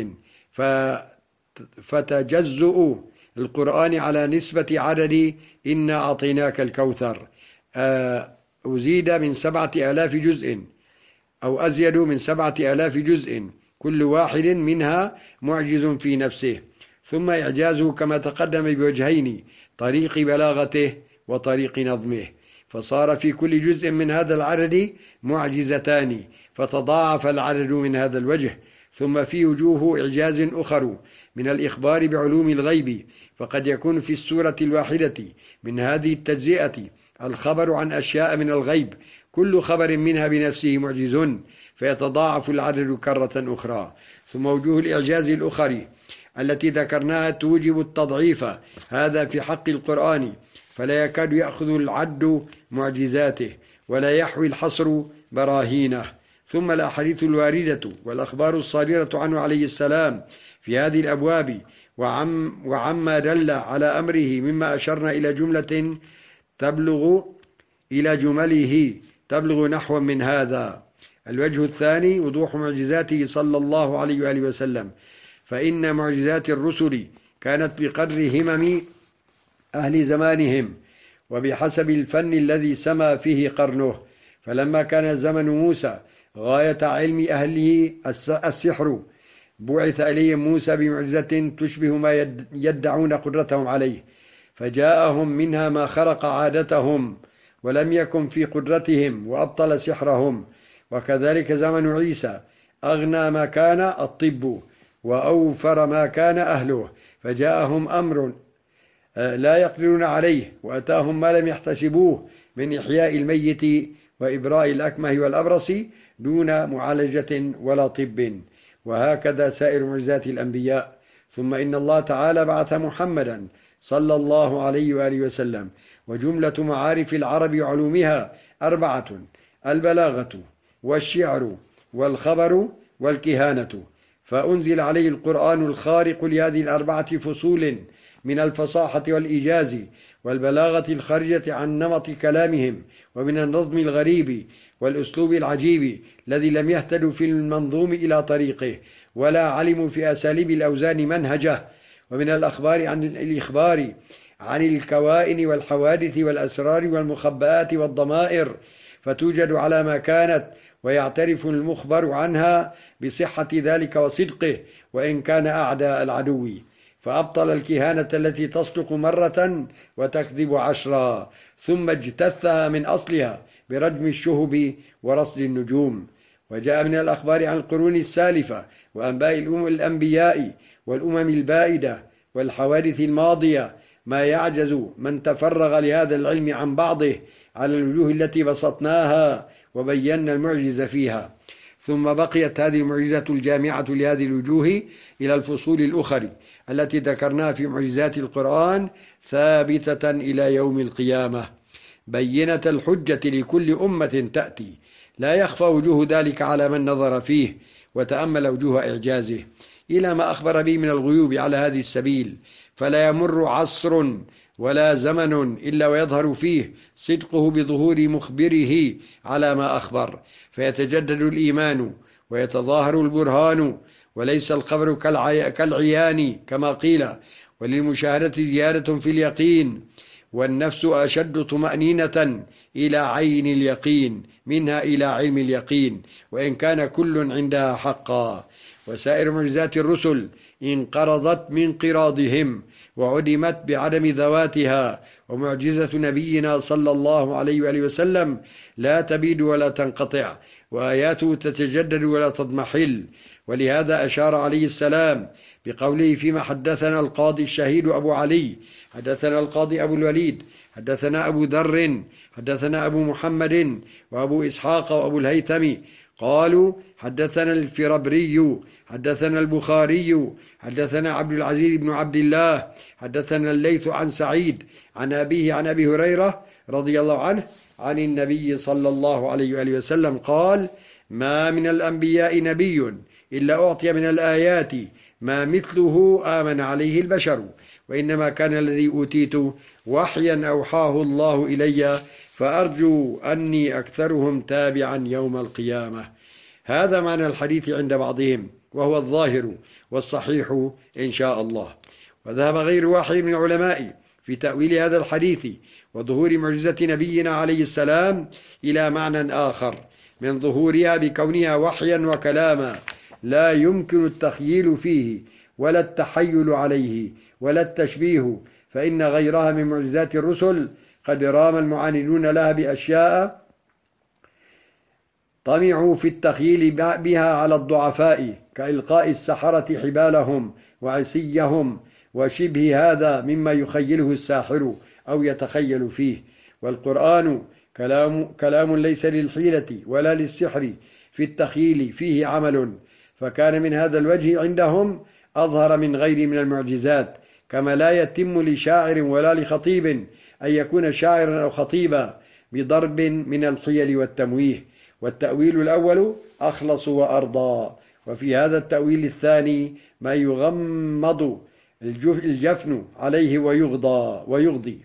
فتجزؤ القرآن على نسبة عدد إنا أعطيناك الكوثر. آه، أزيد من سبعة آلاف جزء أو أزيد من سبعة آلاف جزء. كل واحد منها معجز في نفسه. ثم إعجازه كما تقدم بوجهين طريق بلاغته وطريق نظمه. فصار في كل جزء من هذا العدد معجزتان فتضاعف العدد من هذا الوجه. ثم في وجوه إعجاز أخر من الإخبار بعلوم الغيب فقد يكون في السورة الواحدة من هذه التجزئة الخبر عن أشياء من الغيب كل خبر منها بنفسه معجز فيتضاعف العدد كرة أخرى. ثم وجوه الإعجاز الأخرى التي ذكرناها توجب التضعيف هذا في حق القرآن فلا يكاد يأخذ العد معجزاته ولا يحوي الحصر براهينه. ثم الأحاديث الواردة والأخبار الصادرة عنه عليه السلام في هذه الأبواب وعم وعما دل على أمره مما أشرنا إلى جملة تبلغ إلى جمله تبلغ نحو من هذا. الوجه الثاني وضوح معجزاته صلى الله عليه وآله وسلم. فإن معجزات الرسل كانت بقدر همم أهل زمانهم وبحسب الفن الذي سما فيه قرنه. فلما كان زمن موسى غاية علم أهله السحر. بعث إليهم موسى بمعجزة تشبه ما يدعون قدرتهم عليه. فجاءهم منها ما خرق عادتهم ولم يكن في قدرتهم وأبطل سحرهم. وكذلك زمن عيسى أغنى ما كان الطب وأوفر ما كان أهله. فجاءهم أمر آه، لا يقدرون عليه وأتاهم ما لم يحتسبوه من إحياء الميت وإبراء الأكمه والأبرص دون معالجة ولا طب. وهكذا سائر معجزات الأنبياء. ثم إن الله تعالى بعث محمدا صلى الله عليه وآله وسلم. وجملة معارف العرب وعلومها أربعة البلاغة والشعر والخبر والكهانة. فأنزل عليه القرآن الخارق لهذه الأربعة فصول من الفصاحة والإيجاز والبلاغة الخارجة عن نمط كلامهم ومن النظم الغريب والأسلوب العجيب الذي لم يهتدوا في المنظوم إلى طريقه ولا علموا في أساليب الأوزان منهجه. ومن الأخبار عن الإخبار عن الكوائن والحوادث والأسرار والمخبآت والضمائر فتوجد على ما كانت ويعترف المخبر عنها بصحة ذلك وصدقه وإن كان أعداء العدو. فأبطل الكهانة التي تصدق مرة وتكذب عشرا ثم اجتثها من أصلها برجم الشهب ورصد النجوم وجاء من الأخبار عن القرون السالفة وأنباء الأنبياء والأمم البائدة والحوادث الماضية. ما يعجز من تفرغ لهذا العلم عن بعضه على الوجوه التي بسطناها وبينا المعجز فيها. ثم بقيت هذه المعجزة الجامعة لهذه الوجوه إلى الفصول الأخرى التي ذكرناها في معجزات القرآن ثابتة إلى يوم القيامة. بينة الحجة لكل أمة تأتي. لا يخفى وجوه ذلك على من نظر فيه وتأمل وجوه إعجازه. إلى ما أخبر به من الغيوب على هذه السبيل فلا يمر عصر ولا زمن إلا ويظهر فيه صدقه بظهور مخبره على ما أخبر. فيتجدد الإيمان ويتظاهر البرهان وليس الخبر كالعيان كما قيل. وللمشاهدة زيادة في اليقين والنفس أشد طمأنينة إلى عين اليقين منها إلى علم اليقين وإن كان كل عندها حقا. وسائر معجزات الرسل انقرضت من قراضهم وعدمت بعدم ذواتها. ومعجزة نبينا صلى الله عليه وآله وسلم لا تبيد ولا تنقطع وآياته تتجدد ولا تضمحل. ولهذا أشار عليه السلام بقوله فيما حدثنا القاضي الشهيد أبو علي حدثنا القاضي أبو الوليد حدثنا أبو ذر حدثنا أبو محمد وأبو إسحاق وأبو الهيثم. قالوا حدثنا الفربري حدثنا البخاري حدثنا عبد العزيز بن عبد الله حدثنا الليث عن سعيد عن أبيه عن أبي هريرة رضي الله عنه عن النبي صلى الله عليه وآله وسلم قال ما من الأنبياء نبي إلا أعطي من الآيات ما مثله آمن عليه البشر وإنما كان الذي أوتيت وحيا أوحاه الله إلي فأرجو أني أكثرهم تابعا يوم القيامة. هذا معنى الحديث عند بعضهم وهو الظاهر والصحيح إن شاء الله. وذهب غير واحد من العلماء في تأويل هذا الحديث وظهور معجزة نبينا عليه السلام إلى معنى آخر من ظهورها بكونها وحيا وكلاما لا يمكن التخييل فيه ولا التحيل عليه ولا التشبيه فإن غيرها من معجزات الرسل قد رام المعاندون لها بأشياء طمعوا في التخييل بها على الضعفاء كإلقاء السحرة حبالهم وعسيهم وشبه هذا مما يخيله الساحر أو يتخيل فيه. والقرآن كلام, كلام ليس للحيلة ولا للسحر في التخييل فيه عمل فكان من هذا الوجه عندهم أظهر من غير من المعجزات كما لا يتم لشاعر ولا لخطيب أن يكون شاعرا أو خطيبا بضرب من الحيل والتمويه. والتأويل الأول أخلص وأرضى. وفي هذا التأويل الثاني ما يغمض الجفن عليه ويغضى ويغضي.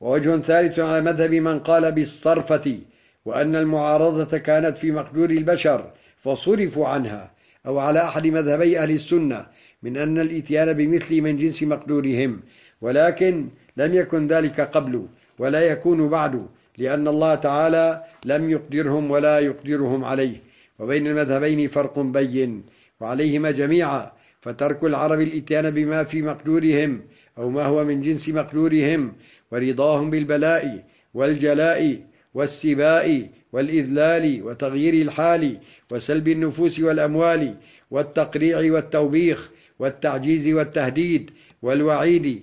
ووجه ثالث على مذهب من قال بالصرفة وأن المعارضة كانت في مقدور البشر فصرفوا عنها أو على أحد مذهبي أهل السنة من أن الإتيان بمثل من جنس مقدورهم ولكن لم يكن ذلك قبل ولا يكون بعد لأن الله تعالى لم يقدرهم ولا يقدرهم عليه. وبين المذهبين فرق بين وعليهما جميعا فترك العرب الإتيان بما في مقدورهم أو ما هو من جنس مقدورهم ورضاهم بالبلاء والجلاء والسباء والإذلال وتغيير الحال وسلب النفوس والأموال والتقريع والتوبيخ والتعجيز والتهديد والوعيد.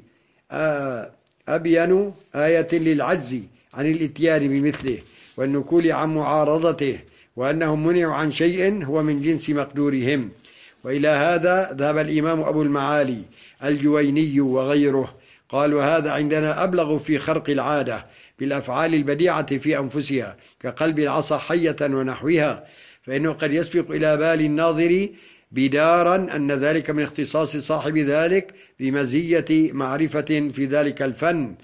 أبين آية للعجز عن الإتيان بمثله والنكول عن معارضته وأنهم منعوا عن شيء هو من جنس مقدورهم. وإلى هذا ذهب الإمام أبو المعالي الجويني وغيره. قالوا هذا عندنا أبلغ في خرق العادة بالأفعال البديعة في أنفسها كقلب العصا حية ونحوها فإنه قد يسبق إلى بال الناظر بدارا أن ذلك من اختصاص صاحب ذلك بمزية معرفة في ذلك الفن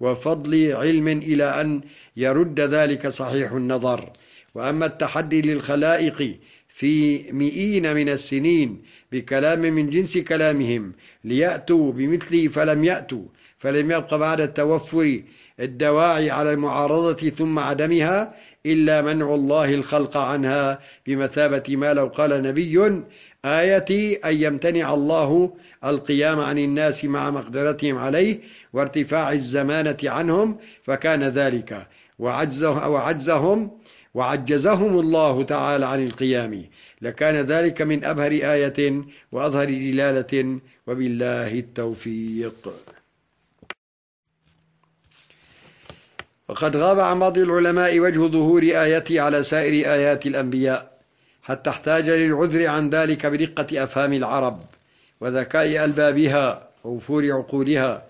وفضل علم إلى أن يرد ذلك صحيح النظر. وأما التحدي للخلائق في مئين من السنين بكلام من جنس كلامهم ليأتوا بمثله فلم يأتوا فلم يبق بعد التوفر الدواعي على المعارضة ثم عدمها إلا منع الله الخلق عنها بمثابة ما لو قال نبي. آيتي أن يمتنع الله القيام عن الناس مع مقدرتهم عليه وارتفاع الزمانة عنهم فكان ذلك. وعجزهم, وعجزهم الله تعالى عن القيام. لكان ذلك من أبهر آية وأظهر دلالة. وبالله التوفيق. وقد غاب عن بعض العلماء وجه ظهور آيته على سائر آيات الأنبياء حتى احتاج للعذر عن ذلك برقة أفهام العرب وذكاء ألبابها ووفور عقولها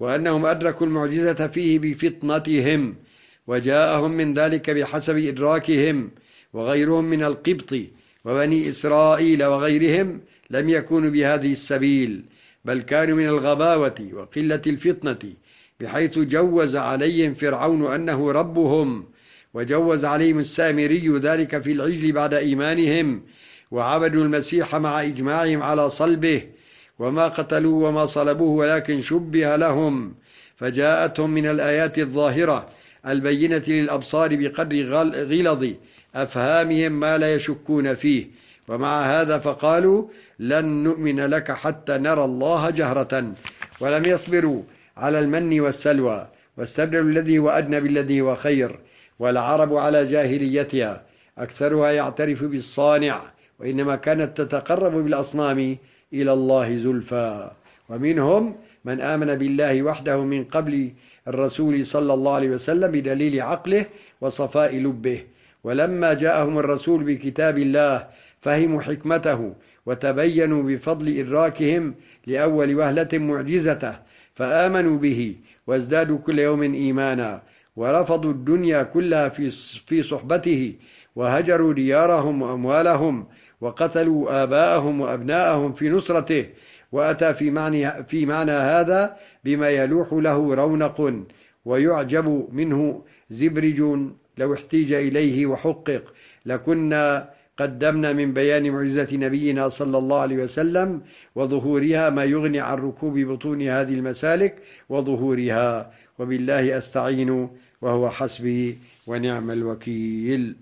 وأنهم أدركوا المعجزة فيه بفطنتهم وجاءهم من ذلك بحسب إدراكهم وغيرهم من القبط وبني إسرائيل وغيرهم لم يكونوا بهذه السبيل بل كانوا من الغباوة وقلة الفطنة. بحيث جوز عليهم فرعون أنه ربهم وجوز عليهم السامري ذلك في العجل بعد إيمانهم وعبدوا المسيح مع إجماعهم على صلبه وما قتلوه وما صلبوه ولكن شبه لهم فجاءتهم من الآيات الظاهرة البينة للأبصار بقدر غلظ أفهامهم ما لا يشكون فيه ومع هذا فقالوا لن نؤمن لك حتى نرى الله جهرة ولم يصبروا على المن والسلوى واستبدلوا الذي هو أدنى بالذي هو خير والعرب على جاهليتها. أكثرها يعترف بالصانع وإنما كانت تتقرب بالأصنام إلى الله زلفى. ومنهم من آمن بالله وحده من قبل الرسول صلى الله عليه وسلم بدليل عقله وصفاء لبه. ولما جاءهم الرسول بكتاب الله فهموا حكمته وتبينوا بفضل إدراكهم لأول وهلة معجزته فآمنوا به وازدادوا كل يوم إيمانا ورفضوا الدنيا كلها في في صحبته وهجروا ديارهم وأموالهم وقتلوا آباءهم وأبناءهم في نصرته وأتى في معنى, في معنى هذا بما يلوح له رونق ويعجب منه زبرج لو احتيج إليه وحقق لكنا قدمنا من بيان معجزة نبينا صلى الله عليه وسلم وظهورها ما يغني عن ركوب بطون هذه المسالك وظهورها. وبالله أستعين وهو حسبي ونعم الوكيل.